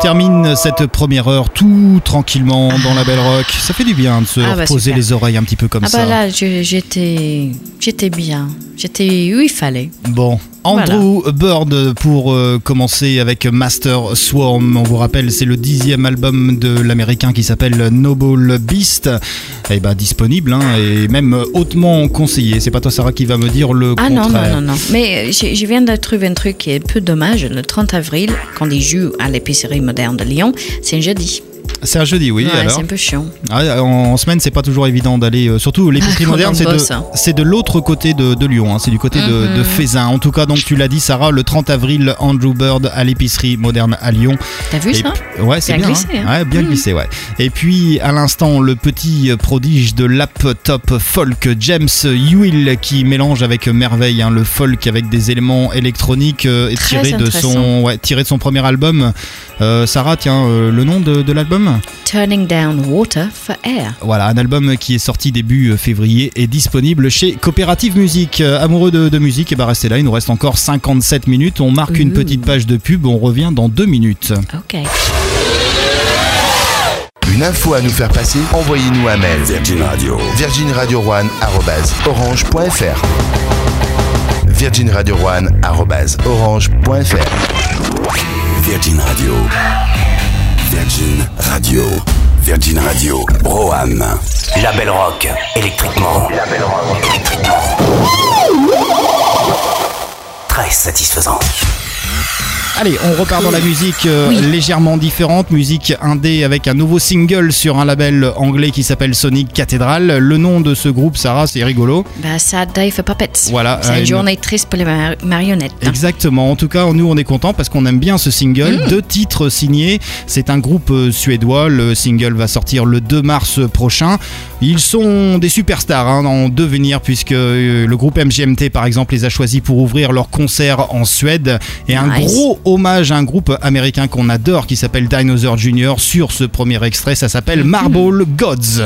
termine cette première heure tout tranquillement dans la belle rock. Ça fait du bien de se Ah bah, reposer super. les oreilles un petit peu comme Ah ça. bah là, je- j'étais, j'étais bien. J'étais où il fallait. Bon, Andrew Bird pour euh, commencer avec Master Swarm. On vous rappelle, c'est le dixième album de l'américain qui s'appelle Noble Beast. Et bah disponible hein, et même hautement conseillé. C'est pas toi Sarah qui va me dire le Ah non, contraire. non, non, non. Mais euh, je, je viens de trouver un truc qui est un peu dommage. Le 30 avril, quand ils jouent à l'épicerie moderne de Lyon, c'est un jeudi. C'est un jeudi, oui. Ouais, c'est un peu chiant. Ah, en, en semaine, c'est pas toujours évident d'aller. euh, surtout l'épicerie moderne, c'est de, l'autre côté de, de Lyon. hein, c'est du côté de, Mhm. de Fézin. En tout cas, donc tu l'as dit, Sarah, le 30 avril, Andrew Bird à l'épicerie moderne à Lyon. T'as vu Et ça Ouais, c'est Bien glissé, hein. hein. Ouais, bien Mhm. glissé, ouais. Et puis à l'instant, le petit prodige de laptop folk, James Ewell, qui mélange avec merveille hein, le folk avec des éléments électroniques euh, et Très tiré de son, ouais, tiré de son premier album. Euh, Sarah, tiens, le nom de, de l'album? Turning Down Water for Air. Voilà, un album qui est sorti début euh, février et disponible chez Coopérative Musique. Euh, Amoureux de, de musique, et bah restez là, il nous reste encore 57 minutes. On marque une petite page de pub, on revient dans deux minutes. Ok. Une info à nous faire passer Envoyez-nous un mail. Virgin Radio. Virgin Radio One orange.fr. Virgin Radio One orange.fr. Virgin Radio. Virgin Radio. Virgin Radio. Broham. La belle rock. Électriquement. La belle rock. Électriquement. Très satisfaisant. Allez, on repart dans la musique euh, Oui. légèrement différente, musique indé avec un nouveau single sur un label anglais qui s'appelle Sonic Cathedral. Le nom de ce groupe, Sarah, c'est rigolo. Bah, Sad Day for Puppets. Voilà, C'est euh, une journée triste pour les mar- marionnettes. hein. Exactement. En tout cas, nous, on est contents parce qu'on aime bien ce single. Mm. Deux titres signés. C'est un groupe euh, suédois. Le single va sortir le 2 mars prochain. Ils sont des superstars hein, en devenir puisque euh, le groupe MGMT, par exemple, les a choisis pour ouvrir leur concert en Suède. Et un gros hommage à un groupe américain qu'on adore qui s'appelle Dinosaur Jr. sur ce premier extrait. Ça s'appelle Marble Gods.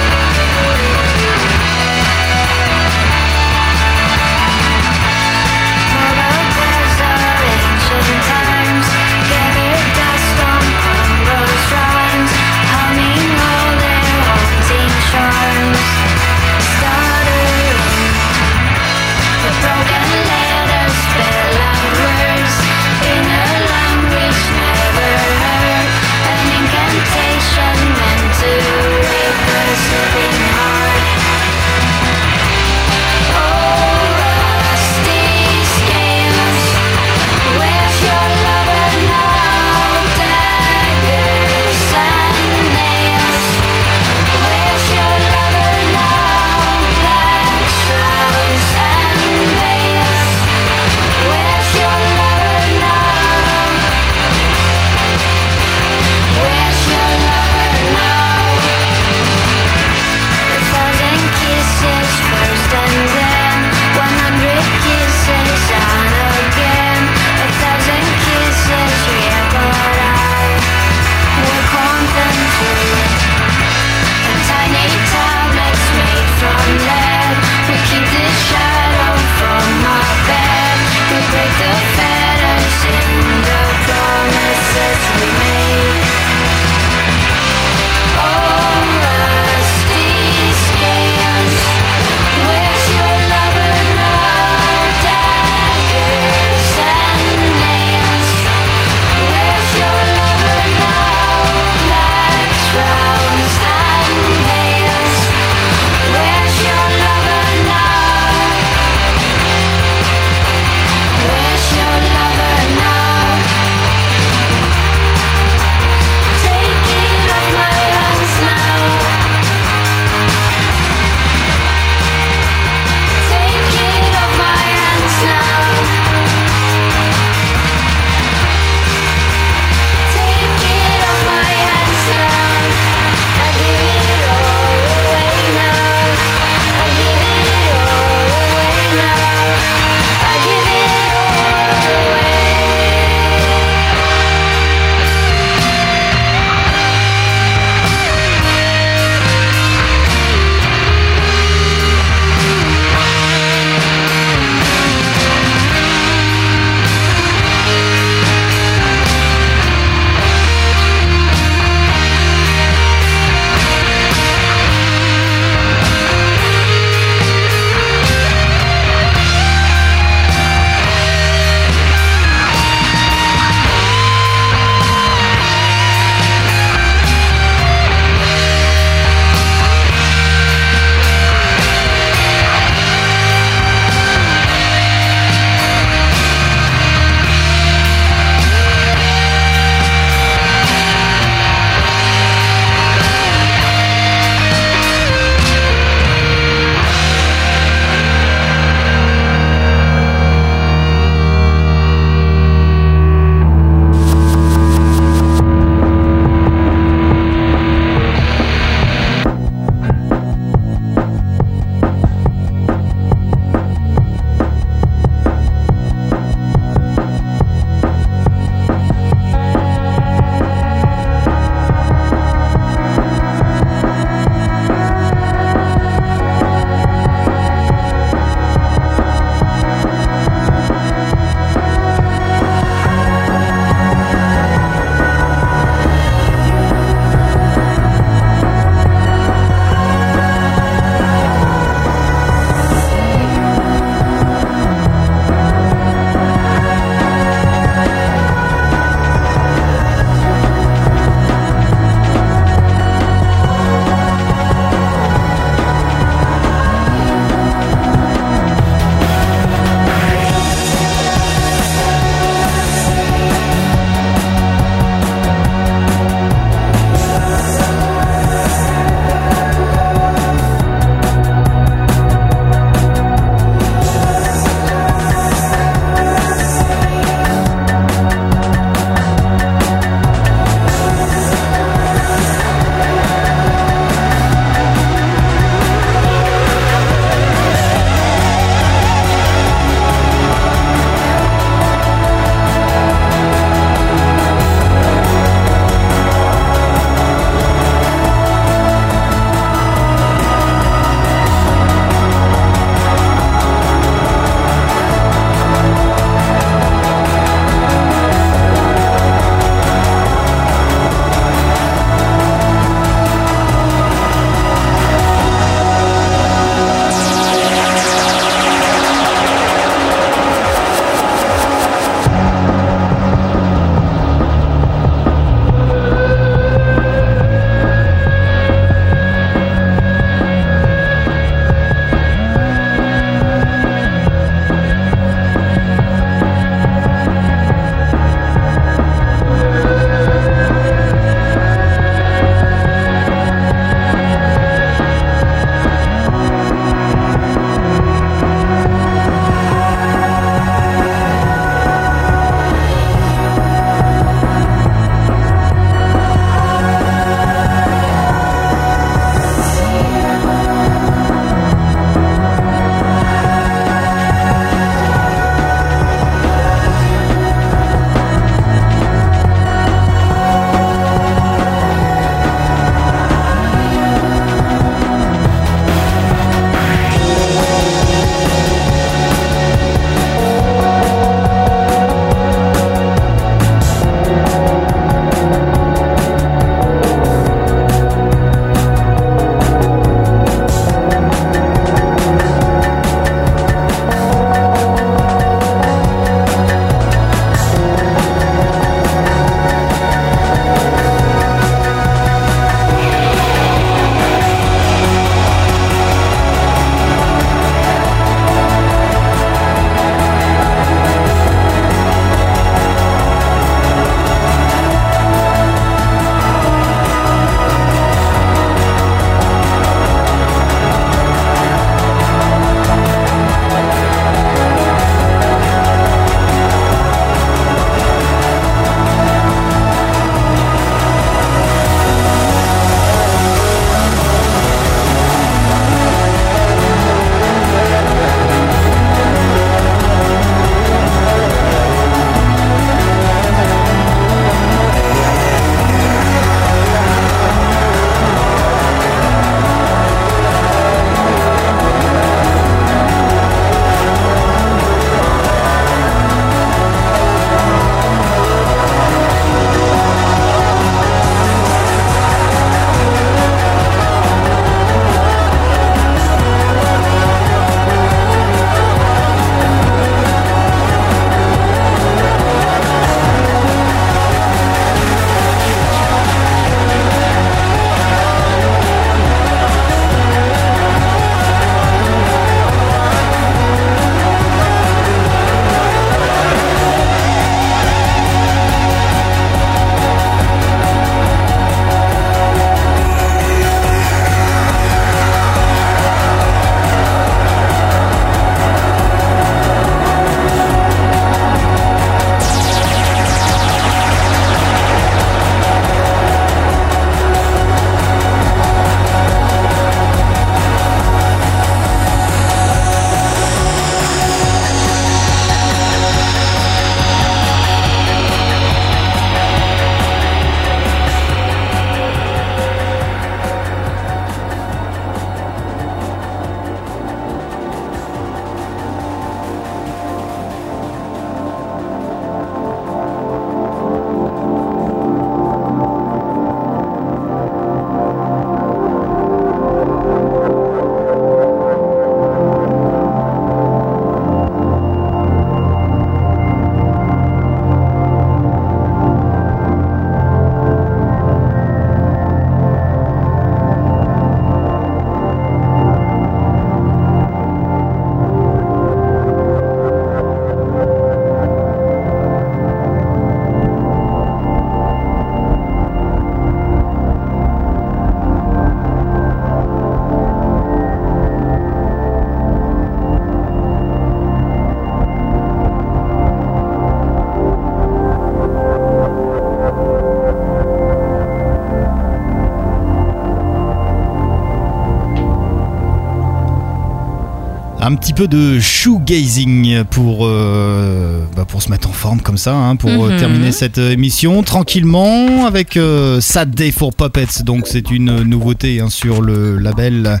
Un petit peu de shoegazing pour, euh, bah, pour se mettre en forme comme ça, hein, pour euh, Mhm. terminer cette euh, émission tranquillement avec euh, Sad Day for Puppets. Donc c'est une nouveauté hein, sur le label.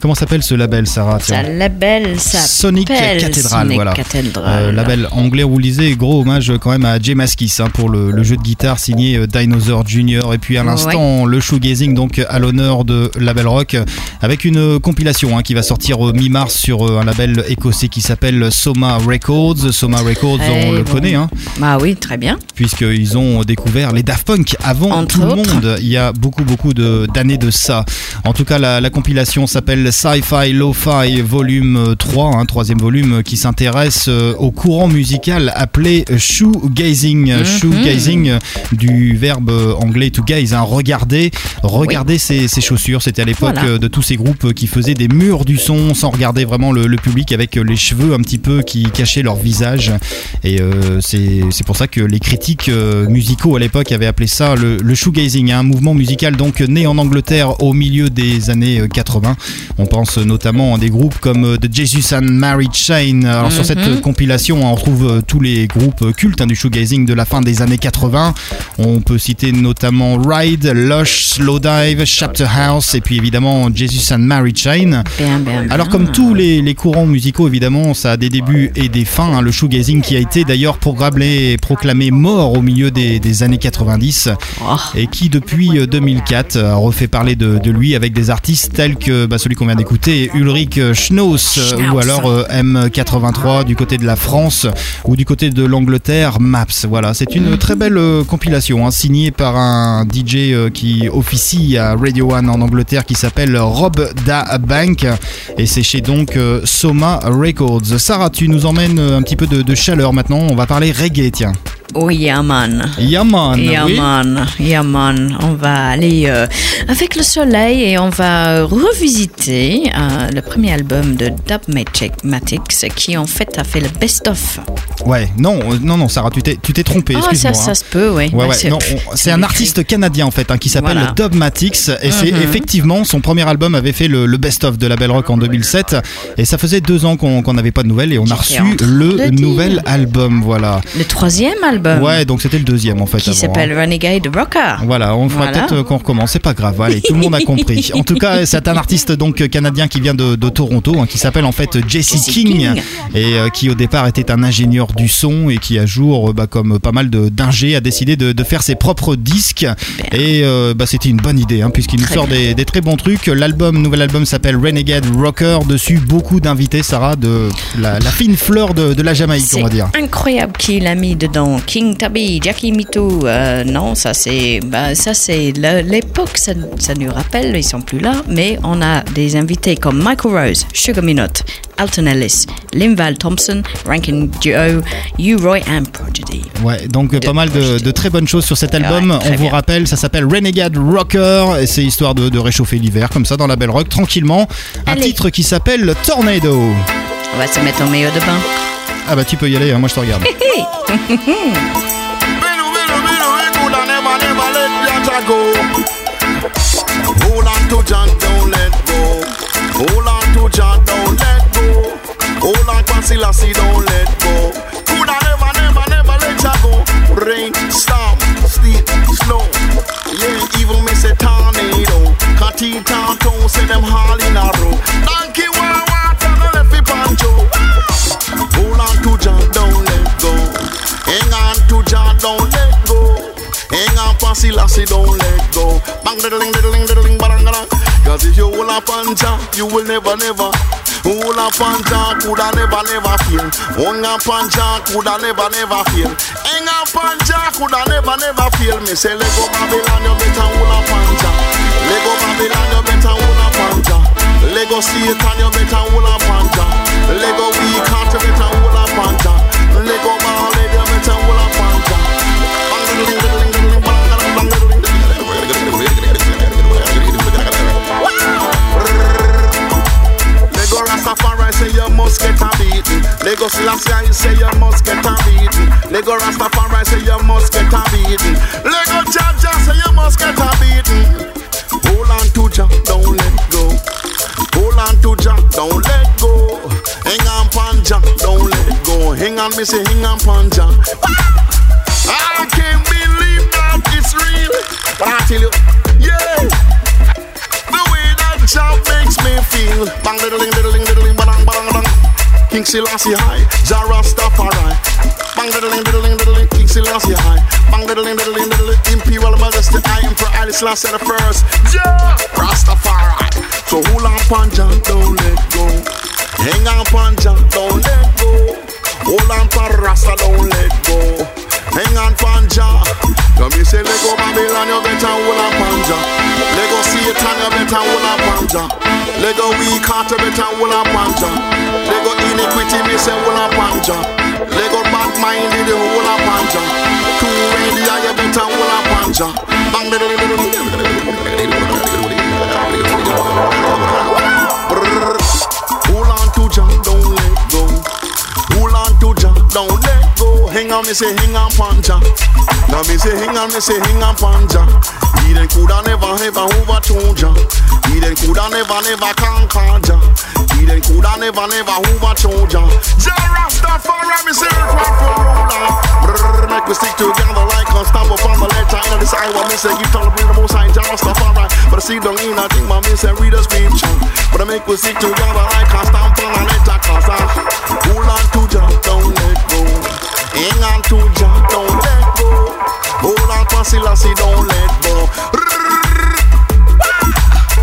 Comment s'appelle ce label, Sarah? Ça label Sonic Cathedral, Sonic voilà. Cathedral. Euh, label anglais, vous lisez, gros hommage quand même à Jay Maskis hein, pour le, le jeu de guitare signé Dinosaur Jr. Et puis à l'instant, le shoegazing donc à l'honneur de Label Rock avec une euh, compilation hein, qui va sortir euh, mi-mars sur euh, un label écossais qui s'appelle Soma Records. Soma Records, on Eh le bon. connaît, hein, Bah oui, très bien. puisqu'ils ont découvert les Daft Punk avant Entre tout le autres. monde. Il y a beaucoup, beaucoup d'années de, ça. En tout cas, la, la compilation s'appelle Sci-Fi Lo-Fi Volume 3, hein, troisième volume, qui s'intéresse au courant musical appelé shoegazing. Mhm. Shoegazing, euh, du verbe anglais to gaze, hein, regarder, regarder ses, ses chaussures. C'était à l'époque Voilà. de tous ces groupes euh, qui faisaient des murs du son sans regarder vraiment le, le public avec euh, les cheveux un petit peu qui cachaient leur visage. Et euh, c'est pour ça que les critiques euh, musicaux à l'époque avaient appelé ça le, le shoegazing, hein, un mouvement musical donc né en Angleterre au milieu des années euh, 80. On pense notamment à des groupes comme euh, The Jesus and Mary Chain. Alors sur Mhm. cette euh, compilation, on retrouve euh, tous les groupes euh, cultes hein, du shoegazing de la fin des années 80. On peut citer notamment Ride, Lush, Slowdive, Chapter House et puis évidemment Jesus and Mary Chain. Bien, bien, bien. Alors comme tous les, les courants musicaux évidemment ça a des débuts et des fins hein. le shoegazing qui a été d'ailleurs proclamé, proclamé mort au milieu des, des années 90 Oh. et qui depuis euh, 2004 a refait parler de, de lui avec des artistes tels que bah, celui qu'on vient d'écouter Ulrich Schnaus euh, ou Schnaus. alors euh, M83 du côté de la France ou du côté de l'Angleterre Maps voilà c'est une très belle euh, compilation hein, signée par un DJ euh, qui officie à Radio One en Angleterre qui s'appelle Rob Da Bank. Et c'est chez donc euh, Soma Records. Sarah tu nous emmènes euh, un petit peu de chaleur maintenant. On va parler reggae tiens Oh, yeah, man. Yaman Yeah, oui. man. Yeah, man. On va aller euh, avec le soleil et on va revisiter euh, le premier album de Dubmatix qui en fait a fait le best-of. Ouais, non, euh, non, non, Sarah, tu t'es, tu t'es trompé, Ah, ça, ça hein. se peut, oui. Ouais, c'est- un artiste canadien en fait hein, qui s'appelle Voilà. Et c'est Mhm. effectivement son premier album avait fait le, le best-of de la Belle Rock en 2007 et ça faisait deux ans qu'on n'avait pas de nouvelles et on a reçu le nouvel album, voilà. Le troisième album Ouais, donc c'était le deuxième en fait. qui avant, s'appelle hein. Renegade Rocker. Voilà, on fera Voilà. peut-être qu'on recommence, c'est pas grave, allez, tout le monde a compris. En tout cas, c'est un artiste donc canadien qui vient de, de Toronto, hein, qui s'appelle en fait Jesse King, King. et euh, qui au départ était un ingénieur du son et qui à jour, euh, bah, comme pas mal de- d'ingés, a décidé de, de faire ses propres disques. Et euh, bah, c'était une bonne idée, hein, puisqu'il nous sort des, des très bons trucs. L'album, nouvel album s'appelle Renegade Rocker. Dessus, beaucoup d'invités, Sarah, de la, la fine fleur de, de la Jamaïque, on va dire. incroyable qu'il a mis dedans King Tubby, Jackie Mitou. euh, non, ça c'est, bah, ça c'est l'époque. Ça, ça nous rappelle, ils sont plus là, mais on a des invités comme Michael Rose, Sugar Minot, Alton Ellis, Linval Thompson, Rankin Joe, U-Roy and Prodigy. Ouais, donc euh, pas mal de, de très bonnes choses sur cet album. Ouais, On vous bien. rappelle, ça s'appelle Renegade Rocker et c'est histoire de, de réchauffer l'hiver comme ça dans la belle rock tranquillement. Un Allez. titre qui s'appelle Tornado. On va se mettre en maillot de bain. Ah bah tu peux y aller, hein, moi je te regarde. Rain, storm, snow. Yeah, tornado. Them all in a row. Donkey want water, no left it pancho. John, don't let go. Hang on to John, don't let go. Hang on, Fancy Lassie, don't let go. Bang, diddling, diddling, diddling, barangara. Cause if you hold up on Jah, you will never, never. Hold up on Jah, coulda never, never feel. Hang up on Jah, coulda never, never feel. Hang up on Jah, coulda never, never feel. Me say, Lego Babylon, you better hold up on Jah. Lego Babylon, you better hold up on Jah. Lego Satan, you better hold up on Jah. Lego weak heart, you better hold Jah. Lego ball, diddling, diddling, bang, bang, bang, diddling, Lego Rastafari say you must get a beating. Lego Selassie say you must get a beating. Lego Rastafari say you must get a beating. Lego Jaja say you must get a beating. Hold on to Jah, don't let go. Hold on to Jah, don't let go. Hang on, panja, don't let it go. Hang on, me say hang on panja. I can't believe that it's real. But I tell you, yeah. The way that job makes me feel. Bang diddling diddling diddling bang bang bang. King Selassie high, Jah Rastafari. Bang diddling diddling diddling, King Selassie high. Bang diddling diddling diddling, Imperial Majesty I Emperor Ali Selassie the first. Jah Rastafari. So hold on, panja, don't let go. Hang on, panja, don't let go. Hold on, pan Rasta, don't let go. Hang on, panja. Come me say, Lego Babylon, you better hold on, panja. Lego Satan, you better hold on, panja. Lego weak heart, you better hold on, panja. Lego iniquity, me say hold on, panja. Lego bad mind, you hold on, panja. Two ready, you better hold on, panja. Bang, to Jah, don't let go. To don't let go. Hang on, me say, hang on, panja. Now me say, hang on, me say, hang on, panja. He then coulda never, ever overthrown Jah. He then coulda never, never conquer Jah. He then coulda never, never overthrown Jah. Jah Rastafari, me say, earth one for make we stick together like a stamp upon the letter. In this what me say, give tell the the most high Jah Rastafari. But I see don't mean nothing, but me say, read the scripture. But I make we stick together like a stamp on the letter. Cause I hold on to Jah, don't let go. Hang on to Jah, don't let go. Hold on to Selassie, don't let go.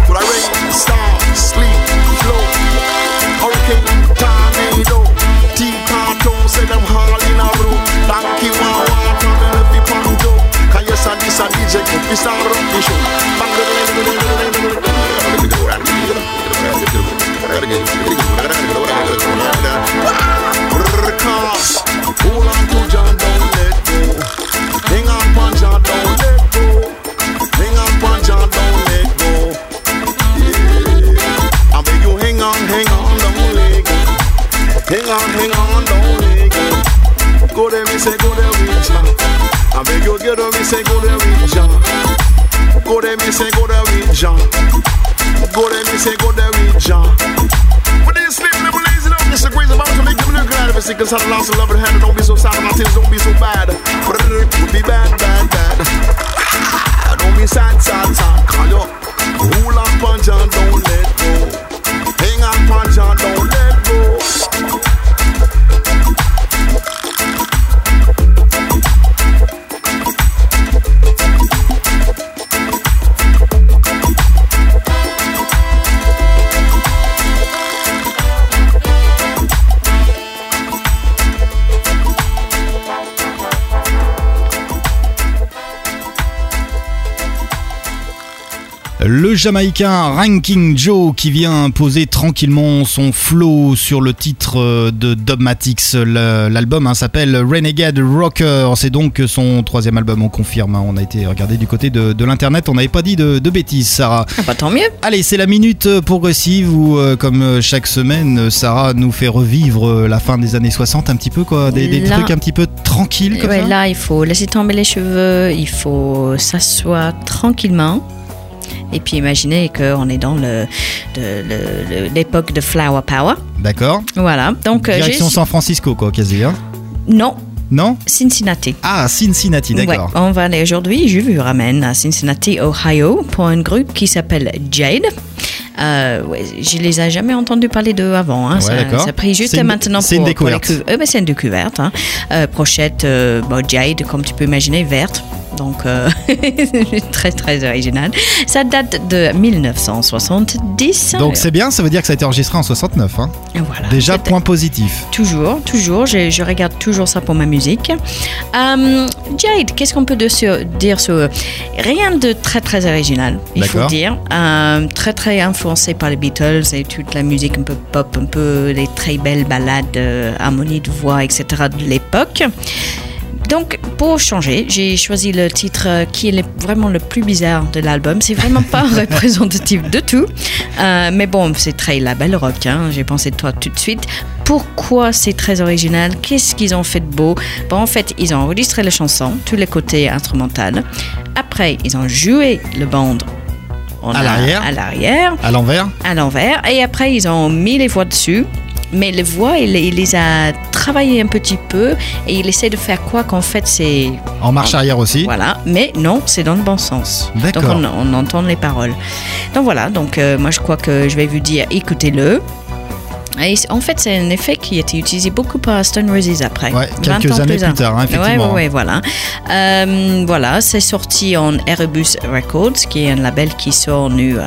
But I rain, storm, sleep, flow, hurricane, tornado, T-Carto, say them all in a row. Donkey, wow, come and me pando. Can you say this a DJ, start up the show. Bang, go there, reach ya. Go there, me say, go there, reach ya. Go there, me say, go there, reach ya. But this sleep, never lazy, don't crazy about to make them look glad if it's sick inside lost and love and hand. Don't be so sad, my things don't be so bad. But it would be bad, bad, bad. Don't be sad, sad, sad. Call you. Hold on, punch on, don't let go. Hang on, punch on, don't let go. Le Jamaïcain Ranking Joe qui vient poser tranquillement son flow sur le titre euh, de Dogmatics. Le- L'album hein, s'appelle Renegade Rocker. C'est donc son troisième album, on confirme. hein. On a été regardé du côté de, de l'internet. On n'avait pas dit de, de bêtises, Sarah. Ah bah tant mieux. Allez, c'est la minute progressive où, euh, comme euh, chaque semaine, Sarah nous fait revivre euh, la fin des années 60 un petit peu, quoi. Des, des Là- trucs un petit peu tranquilles comme Ouais, ça. là, il faut laisser tomber les cheveux, il faut s'asseoir tranquillement. Et puis imaginez qu'on est dans le- l'époque de Flower Power. D'accord. Voilà. Donc, euh, Direction San Francisco, quoi, quasi. hein. Non, Non? Cincinnati. Ah, Cincinnati, d'accord. Ouais, on va aller aujourd'hui, je vous ramène à Cincinnati, Ohio, pour un groupe qui s'appelle Jade. Euh, ouais, je les ai jamais entendus parler d'eux avant. Hein. Ouais, ça, d'accord. ça a pris juste une- maintenant c'est pour, une pour les découverte. Euh, ben, c'est une découverte. Hein. Euh, prochette euh, bon, Jade, comme tu peux imaginer, verte. Donc, euh, très très original. Ça date de 1970. Donc c'est bien, ça veut dire que ça a été enregistré en 69. hein. Voilà. Déjà, point positif. Toujours, toujours. Je, je regarde toujours ça pour ma musique. Euh, Jade, qu'est-ce qu'on peut de- sur- dire sur Rien de très très original, il faut dire. Euh, très très influencé par les Beatles et toute la musique un peu pop, un peu les très belles ballades, harmonie de voix, etc. de l'époque. Donc, pour changer, j'ai choisi le titre qui est vraiment le plus bizarre de l'album. C'est vraiment pas représentatif de tout. Euh, mais bon, c'est très label rock. hein. J'ai pensé de toi tout de suite. Pourquoi c'est très original? Qu'est-ce qu'ils ont fait de beau? Bon, En fait, ils ont enregistré la chanson, tous les côtés instrumentaux. Après, ils ont joué le band À l'arrière. à l'arrière À l'envers à l'envers et après ils ont mis les voix dessus mais les voix, il, il les a travaillées un petit peu et il essaie de faire quoi qu'en fait c'est En marche arrière aussi. voilà, mais non, c'est dans le bon sens. Donc D'accord. on, on entend les paroles. Donc voilà, donc euh, moi je crois que je vais vous dire écoutez-le. Et en fait, c'est un effet qui a été utilisé beaucoup par Stone Roses après. Ouais, 20 quelques ans années plus tard. tard, hein, effectivement. Ouais, ouais, voilà. Euh, voilà, c'est sorti en Erebus Records, qui est un label qui sort nu euh,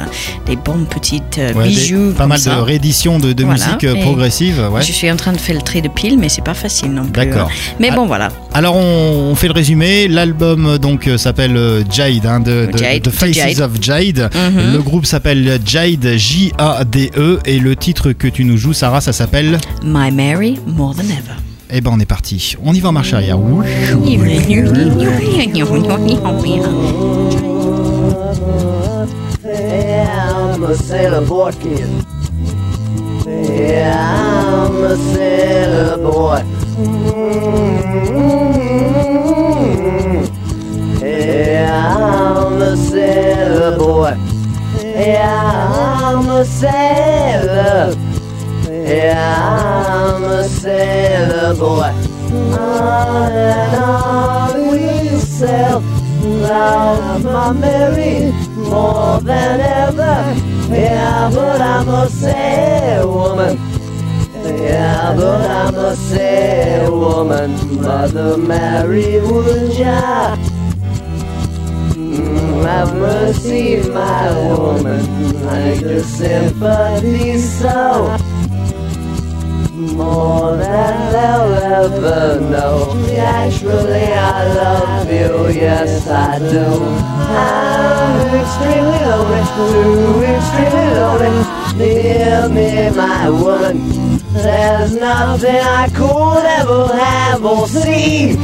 des bonnes petites euh, des- bijoux. pas mal ça. de rééditions de, de Voilà, musique euh, progressive. Je suis en train de faire le trait de pile, mais c'est pas facile non plus. D'accord. hein. Mais Ah. bon, voilà. Alors on, on fait le résumé. L'album euh, donc s'appelle Jade, hein, de, de- Jade, de Faces Jade. of Jade. Mhm. Le groupe s'appelle Jade J A D E et le titre que tu nous joues, Sarah, ça s'appelle. My Mary More Than Ever. Eh ben on est parti. On y va en marche arrière. I'm a sailor boy kid. Yeah, I'm a sailor boy. On and on we sail. Love my Mary more than ever. Yeah, but I'm a sailor woman. Yeah, but I'm a sailor woman. Mother Mary, would ya? Mm, Have mercy, my woman. Like your sympathy so more than they'll ever know. Naturally, I love you, yes, I do. I'm extremely lonely, too extremely lonely. Hear me, my woman. There's nothing I could ever have or see.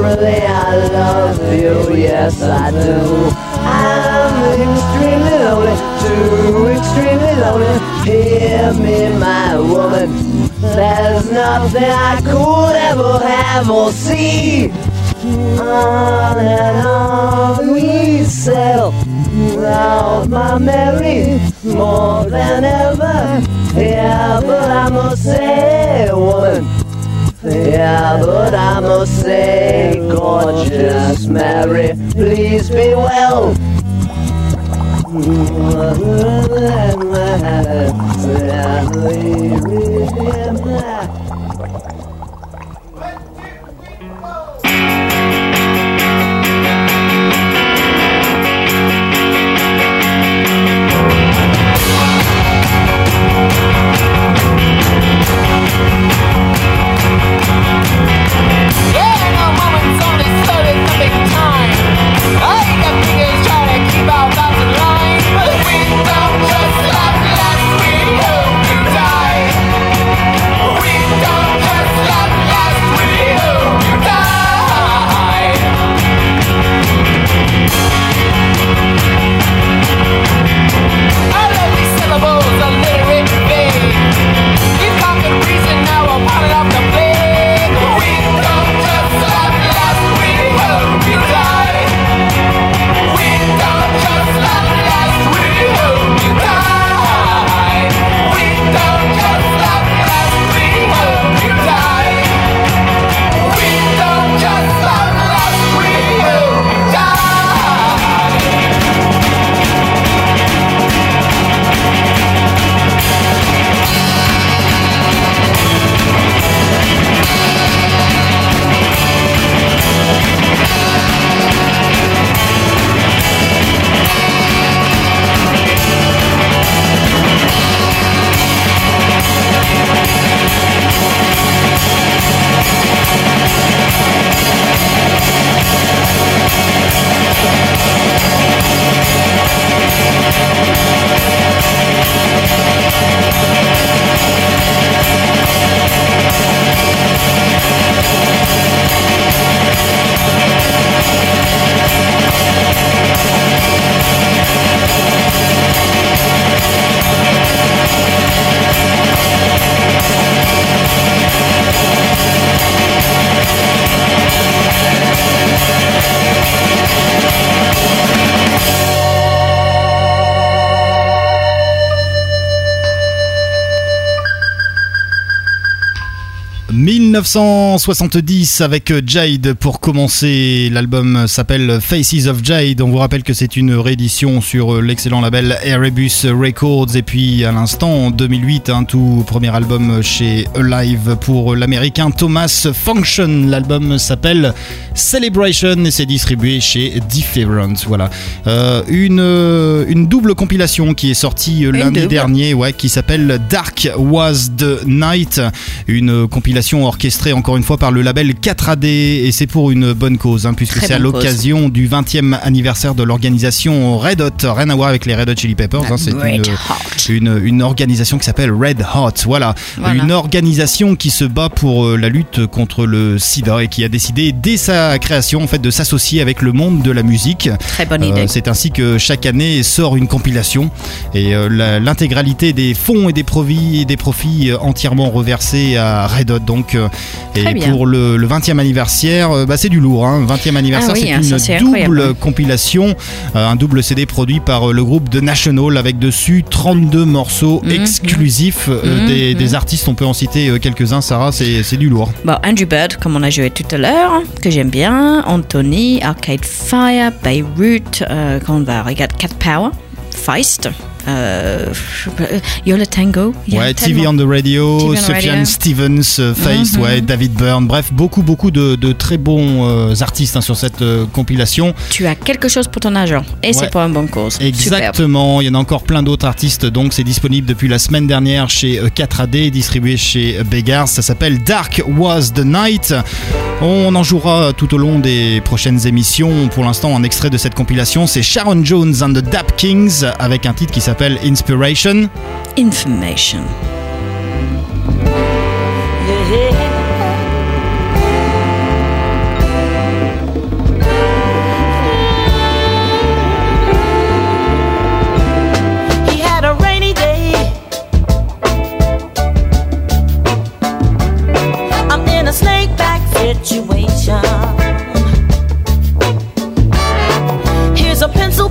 Naturally, I love you, yes, I do. I'm extremely lonely, too extremely lonely. Hear me, my woman. There's nothing I could ever have or see. On and on we sail. Love my Mary more than ever. Yeah, but I must say, woman. Yeah, but I must say, gorgeous Mary, please be well. 1970 avec Jade pour commencer. L'album s'appelle Faces of Jade. On vous rappelle que c'est une réédition sur l'excellent label Erebus Records. Et puis à l'instant, en 2008, un tout premier album chez Alive pour l'américain Thomas Function. L'album s'appelle Celebration et c'est distribué chez Different. Voilà. Euh, une, une double compilation qui est sortie lundi dernier, ouais, qui s'appelle Dark Was the Night. Une compilation orchestrée encore une fois par le label 4AD et c'est pour une bonne cause, hein, puisque c'est à l'occasion du 20e anniversaire de l'organisation Red Hot. Rien à voir avec les Red Hot Chili Peppers. hein, c'est une, une, une organisation qui s'appelle Red Hot. Voilà. Voilà. Une organisation qui se bat pour euh, la lutte contre le sida et qui a décidé dès sa création en fait de s'associer avec le monde de la musique. Très bonne Euh, idée. c'est ainsi que chaque année sort une compilation et euh, l'intégralité des fonds et des profits, des profits entièrement reversés à Red Hot. Donc, et Très bien. pour le, le 20e anniversaire, euh, bah, c'est du lourd. Hein. 20e anniversaire, Ah oui, c'est hein, une double compilation, euh, un double CD produit par euh, le groupe The National avec dessus 32 morceaux Mhm. exclusifs euh, Mhm, des, mhm. des artistes. On peut en citer quelques-uns, Sarah, c'est c'est du lourd. Bon, Andrew Bird, comme on a joué tout à l'heure, que j'aime bien. Anthony, Arcade Fire, Beirut, euh, quand on va regarder Cat Power, Feist, euh, Yola Tango. il y a Ouais, TV on the Radio, Radio. Stevens, euh, Face, Mhm. ouais, David Byrne, bref, beaucoup, beaucoup de, de très bons euh, artistes hein, sur cette euh, compilation. Tu as quelque chose pour ton argent et Ouais. c'est pour une bonne cause. Superbe. Exactement, il y en a encore plein d'autres artistes, donc c'est disponible depuis la semaine dernière chez euh, 4AD, distribué chez euh, Beggars. Ça s'appelle Dark Was the Night. On en jouera tout au long des prochaines émissions. Pour l'instant, un extrait de cette compilation, c'est Sharon Jones and the Dap Kings avec un titre qui s'appelle Inspiration. Information. He had a rainy day. I'm in a snake back situation. Here's a pencil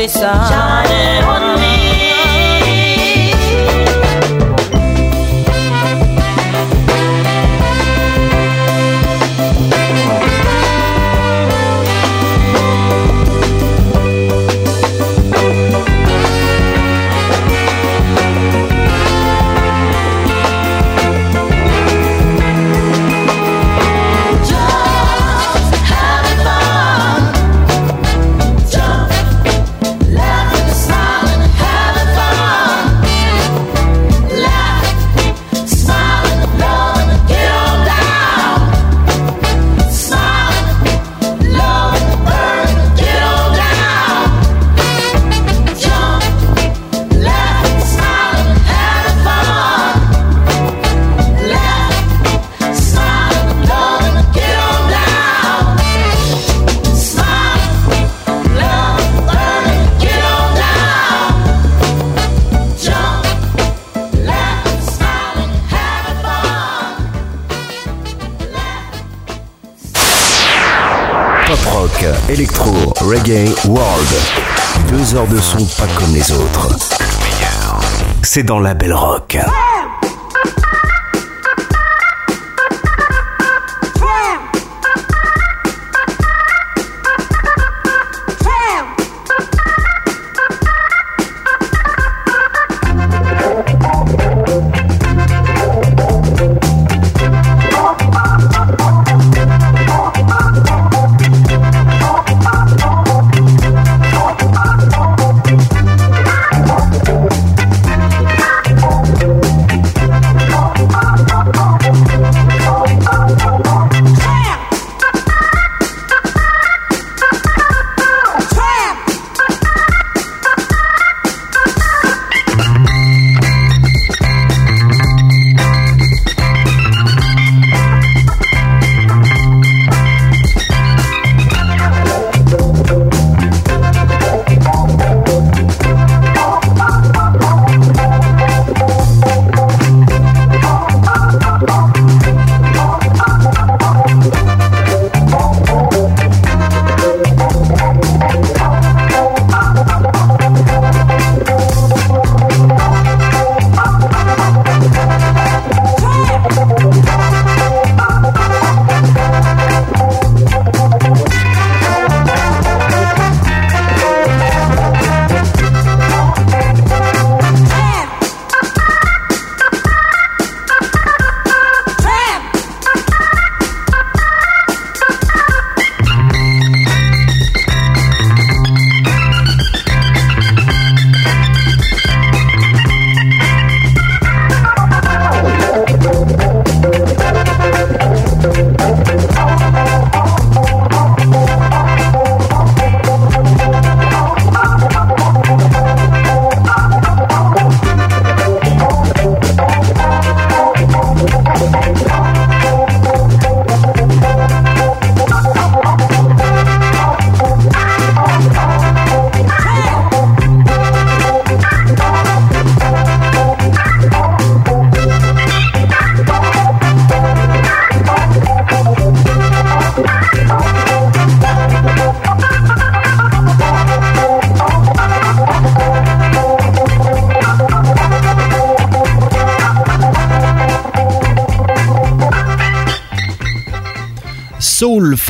the sun C'est dans la belle rock.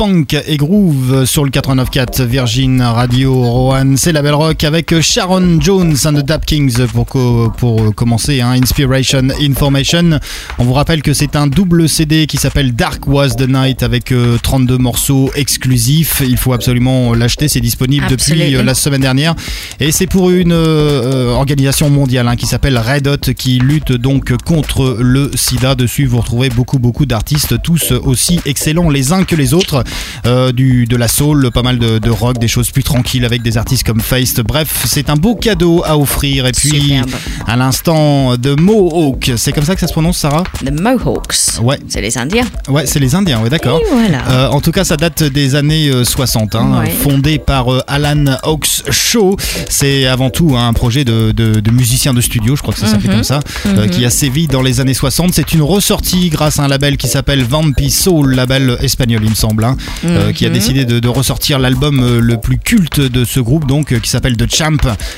Funk et groove sur le 89.4 Virgin Radio Rohan. C'est la belle rock avec Sharon Jones and the Dap Kings pour, co- pour commencer. hein, Inspiration Information. On vous rappelle que c'est un double CD qui s'appelle Dark Was the Night avec euh, 32 morceaux exclusifs. Il faut absolument l'acheter. C'est disponible depuis euh, la semaine dernière. Et c'est pour une euh, organisation mondiale hein, qui s'appelle Red Hot qui lutte donc contre le sida. Dessus, vous retrouvez beaucoup, beaucoup d'artistes, tous aussi excellents les uns que les autres. Euh, du, de la soul, pas mal de, de rock, des choses plus tranquilles avec des artistes comme Feist. Bref, c'est un beau cadeau à offrir. Et puis, Superbe. à l'instant, de Mohawk. C'est comme ça que ça se prononce, Sarah The Mohawks. Ouais. C'est les Indiens. Ouais, c'est les Indiens, ouais, d'accord. Voilà. Euh, en tout cas, ça date des années euh, 60, hein, Ouais. fondé par euh, Alan Hawks Shaw. C'est avant tout hein, un projet de, de, de musicien de studio, je crois que ça s'appelait Mhm. comme ça, euh, Mhm. qui a sévi dans les années 60. C'est une ressortie grâce à un label qui s'appelle Vampy Soul, label espagnol, il me semble, hein, euh, qui a Mhm. décidé de, de ressortir l'album euh, le plus culte de ce groupe, donc euh, qui s'appelle The Champ,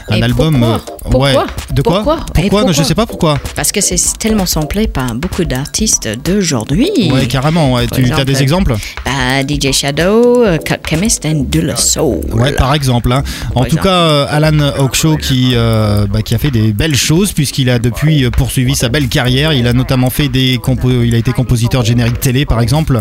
un Et album. pourquoi Pourquoi. De quoi Pourquoi Et Pourquoi Je pourquoi sais pas pourquoi. Parce que c'est tellement samplé par beaucoup d'artistes d'aujourd'hui. Ouais, carrément. Ouais. Tu as des exemples bah, DJ Shadow, Cut Chemist and De La Soul. Ouais, par exemple. hein. En Par tout exemple. cas, Alan Hawkshaw qui, euh, bah, qui a fait des belles choses puisqu'il a depuis poursuivi sa belle carrière. Il a notamment fait des il a été compositeur générique télé par exemple.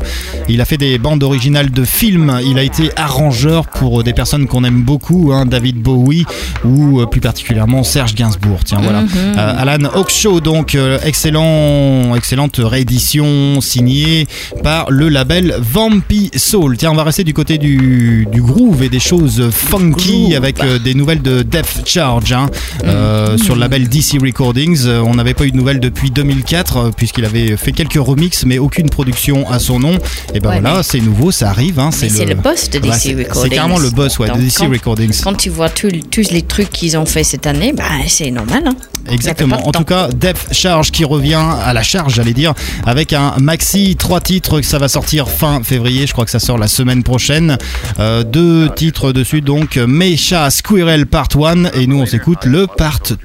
Il a fait des bandes originales de films. Il a été arrangeur pour des personnes qu'on aime beaucoup, hein, David Bowie ou euh, plus particulièrement Serge Gainsbourg. Tiens, voilà. Mhm. Euh, Alan Hawkshaw, donc euh, excellent, excellente réédition signée par le label Vampy Soul. Tiens, on va rester du côté du, du groove et des choses funky avec euh, des nouvelles de Def Charge hein, euh, sur le label DC Recordings. On n'avait pas eu de nouvelles depuis 2004 euh, puisqu'il avait fait quelques remixes mais aucune production à son nom. Et ben Ouais, voilà, mais c'est nouveau, ça arrive. Hein, c'est le boss de DC Bah, Recordings. C'est carrément le boss ouais, de DC quand- Recordings. Quand tu vois tous les trucs qu'ils ont fait cette année, bah, c'est normal. Hein. Exactement. En tout cas, Depth Charge qui revient à la charge, j'allais dire, avec un maxi, trois titres que ça va sortir fin février. Je crois que ça sort la semaine prochaine. Euh, deux titres dessus, donc Mecha Squirrel Part 1 et nous on s'écoute le Part 2.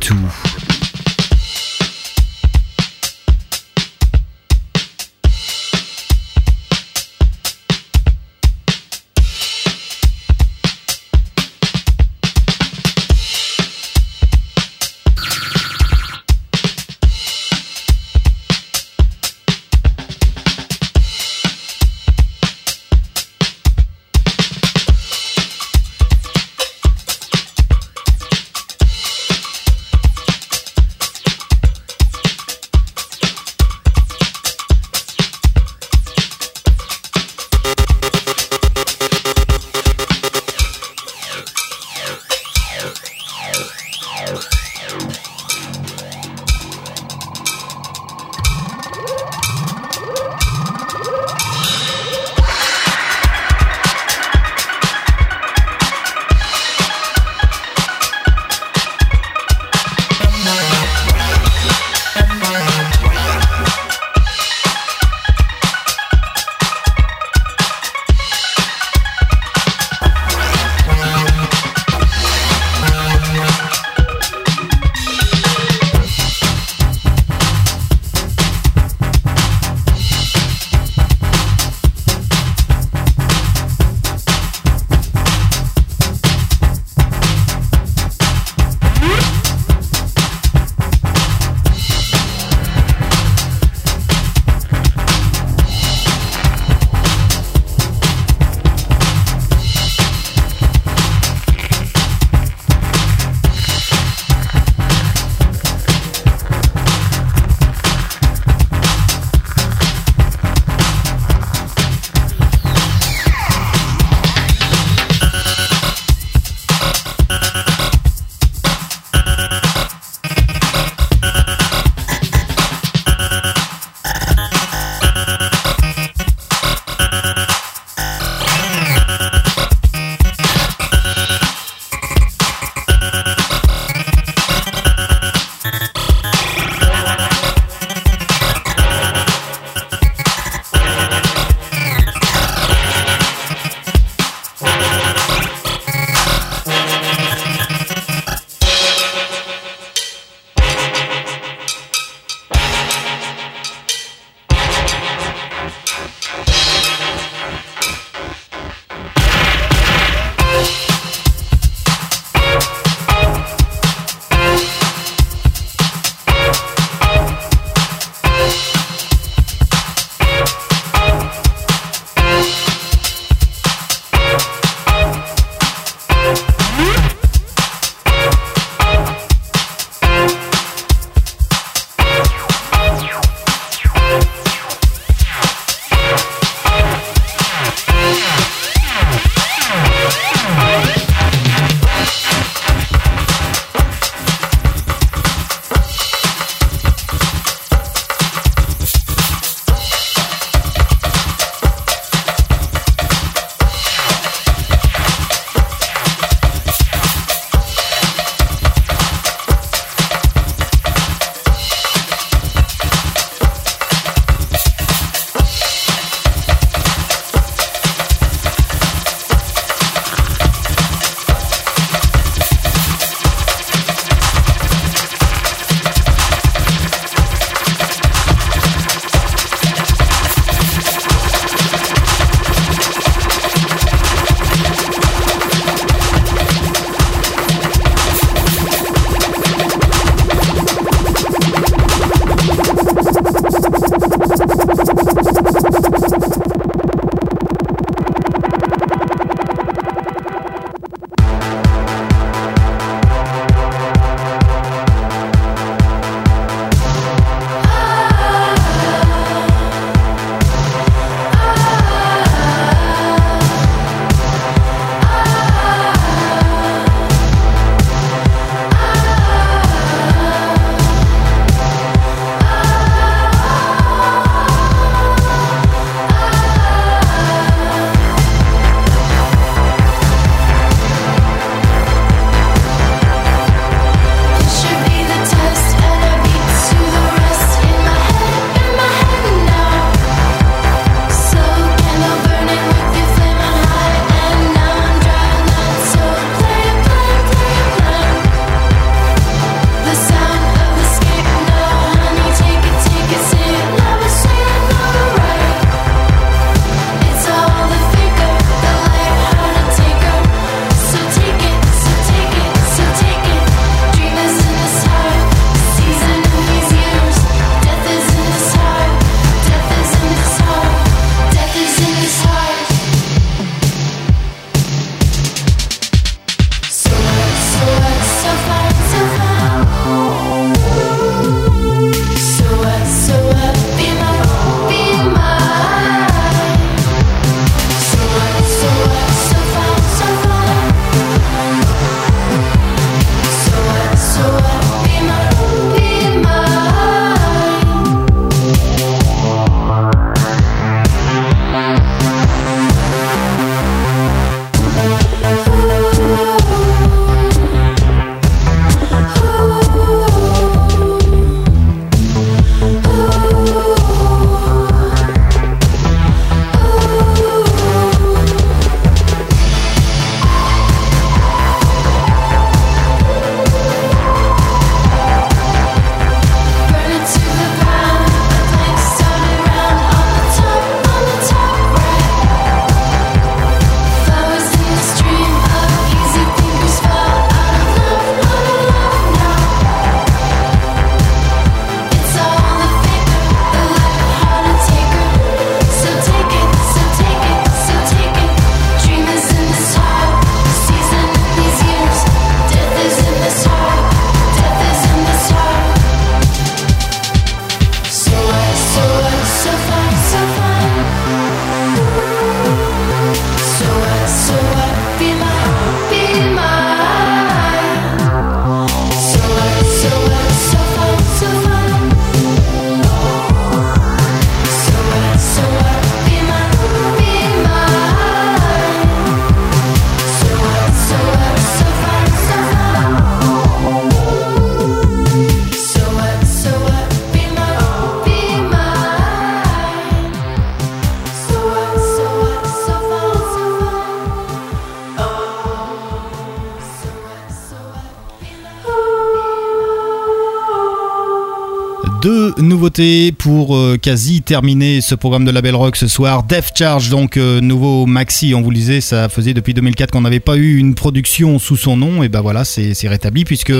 Pour euh, quasi terminer ce programme de Label Rock ce soir. Death Charge, donc euh, nouveau maxi, on vous le disait, ça faisait depuis 2004 qu'on n'avait pas eu une production sous son nom, et ben voilà, c'est rétabli puisque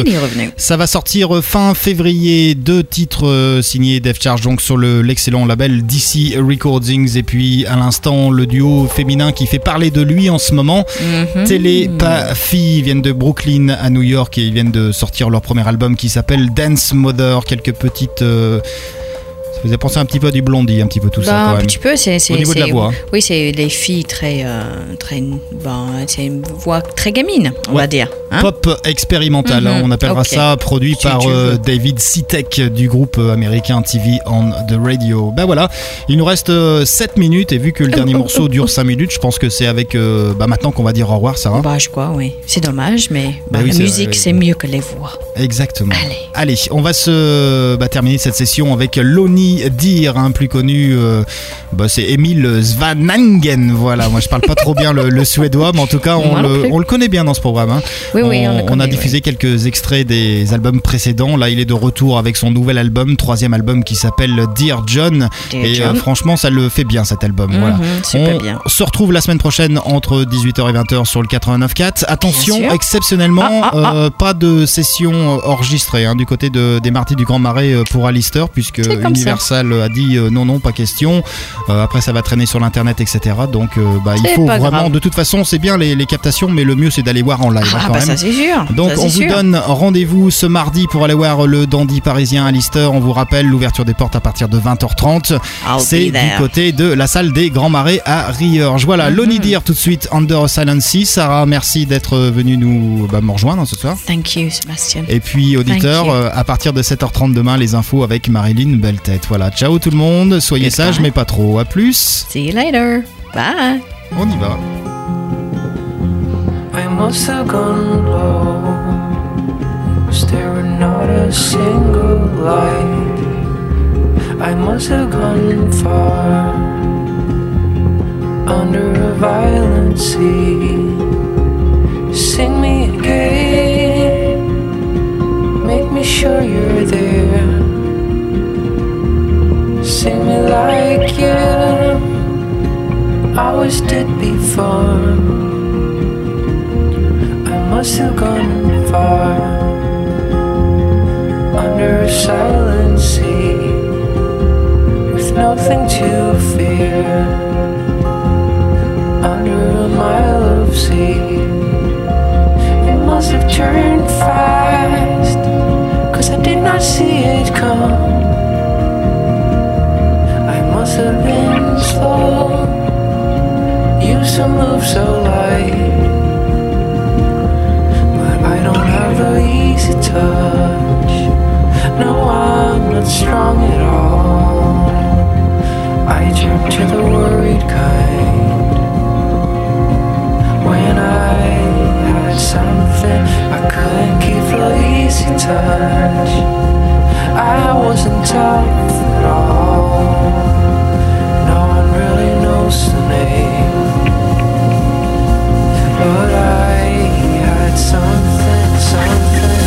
ça va sortir fin février, deux titres euh, signés Death Charge, donc sur le- l'excellent label DC Recordings, et puis à l'instant le duo féminin qui fait parler de lui en ce moment. Mhm. Télépathy ils viennent de Brooklyn à New York et ils viennent de sortir leur premier album qui s'appelle Dance Mother. Quelques petites. euh, ça faisait penser un petit peu à du blondie, un petit peu tout ça Bah, quand un même. petit peu, c'est Au niveau de la voix. Oui, c'est des filles très euh, très bon, c'est une voix très gamine, on Ouais. va dire. hein. Pop expérimental, Mhm. hein, on appellera ça, produit Si par euh. David Sitek du groupe euh, américain TV on the Radio. Ben voilà, il nous reste 7 minutes et vu que le dernier morceau dure 5 minutes, je pense que c'est avec euh, bah, maintenant qu'on va dire au revoir, Sarah. Bah, je crois, oui. C'est dommage, mais Bah bah, oui, la musique, c'est mieux que les voix. Exactement. Allez. on va se bah, terminer cette session avec Loni Dir, hein, plus connu. euh, bah, c'est Emile Svanangen. Voilà, moi je parle pas trop bien le, le suédois, mais en tout cas on, le, on connaît bien dans ce programme. hein. Oui, oui, on le connaît, a diffusé quelques extraits des albums précédents. Là, il est de retour avec son nouvel album, troisième album qui s'appelle Dear John. Dear et John. euh, franchement, ça le fait bien cet album. Voilà. super on bien. se retrouve la semaine prochaine entre 18h et 20h sur le 89.4. Attention, exceptionnellement, Ah, ah, ah. euh, pas de session enregistrée hein, du côté de, des Martis du Grand Marais pour Alistair, puisque. Universal a dit euh, non, non, pas question. Euh, après, ça va traîner sur l'internet, etc. Donc, euh, bah, il faut vraiment, grave. de toute façon, c'est bien les, les captations, mais le mieux c'est d'aller voir en live. hein, Ah, quand bah même. ça, c'est sûr. Donc Ça, on vous sûr. donne rendez-vous ce mardi pour aller voir le dandy parisien à Lister. On vous rappelle l'ouverture des portes à partir de 20h30. I'll C'est du côté de la salle des Grands Marais à Riorges. Voilà, Mhm. Lonnie Deer tout de suite, Under a Silent Sea. Sarah, merci d'être venu nous bah, me rejoindre ce soir. Thank you, Sébastien. Et puis auditeurs, euh, à partir de 7h30 demain, les infos avec Marilyn Belletête. Voilà, ciao tout le monde, soyez sages mais pas trop. À plus. See you later. Bye. On y va. I must have gone low, staring out a single light. I must have gone far under a violent sea. Sing me again, make me sure you're there. Sing me like you always did before. I must have gone far under a silent sea with nothing to fear. Under a mile of sea, it must have turned fast, cause I did not see it come. Been slow, used to move so light. But I don't have a easy touch. No, I'm not strong at all. I turn to the worried kind. When I had something I couldn't keep a easy touch. I wasn't tough at all. The name. But I had something, something.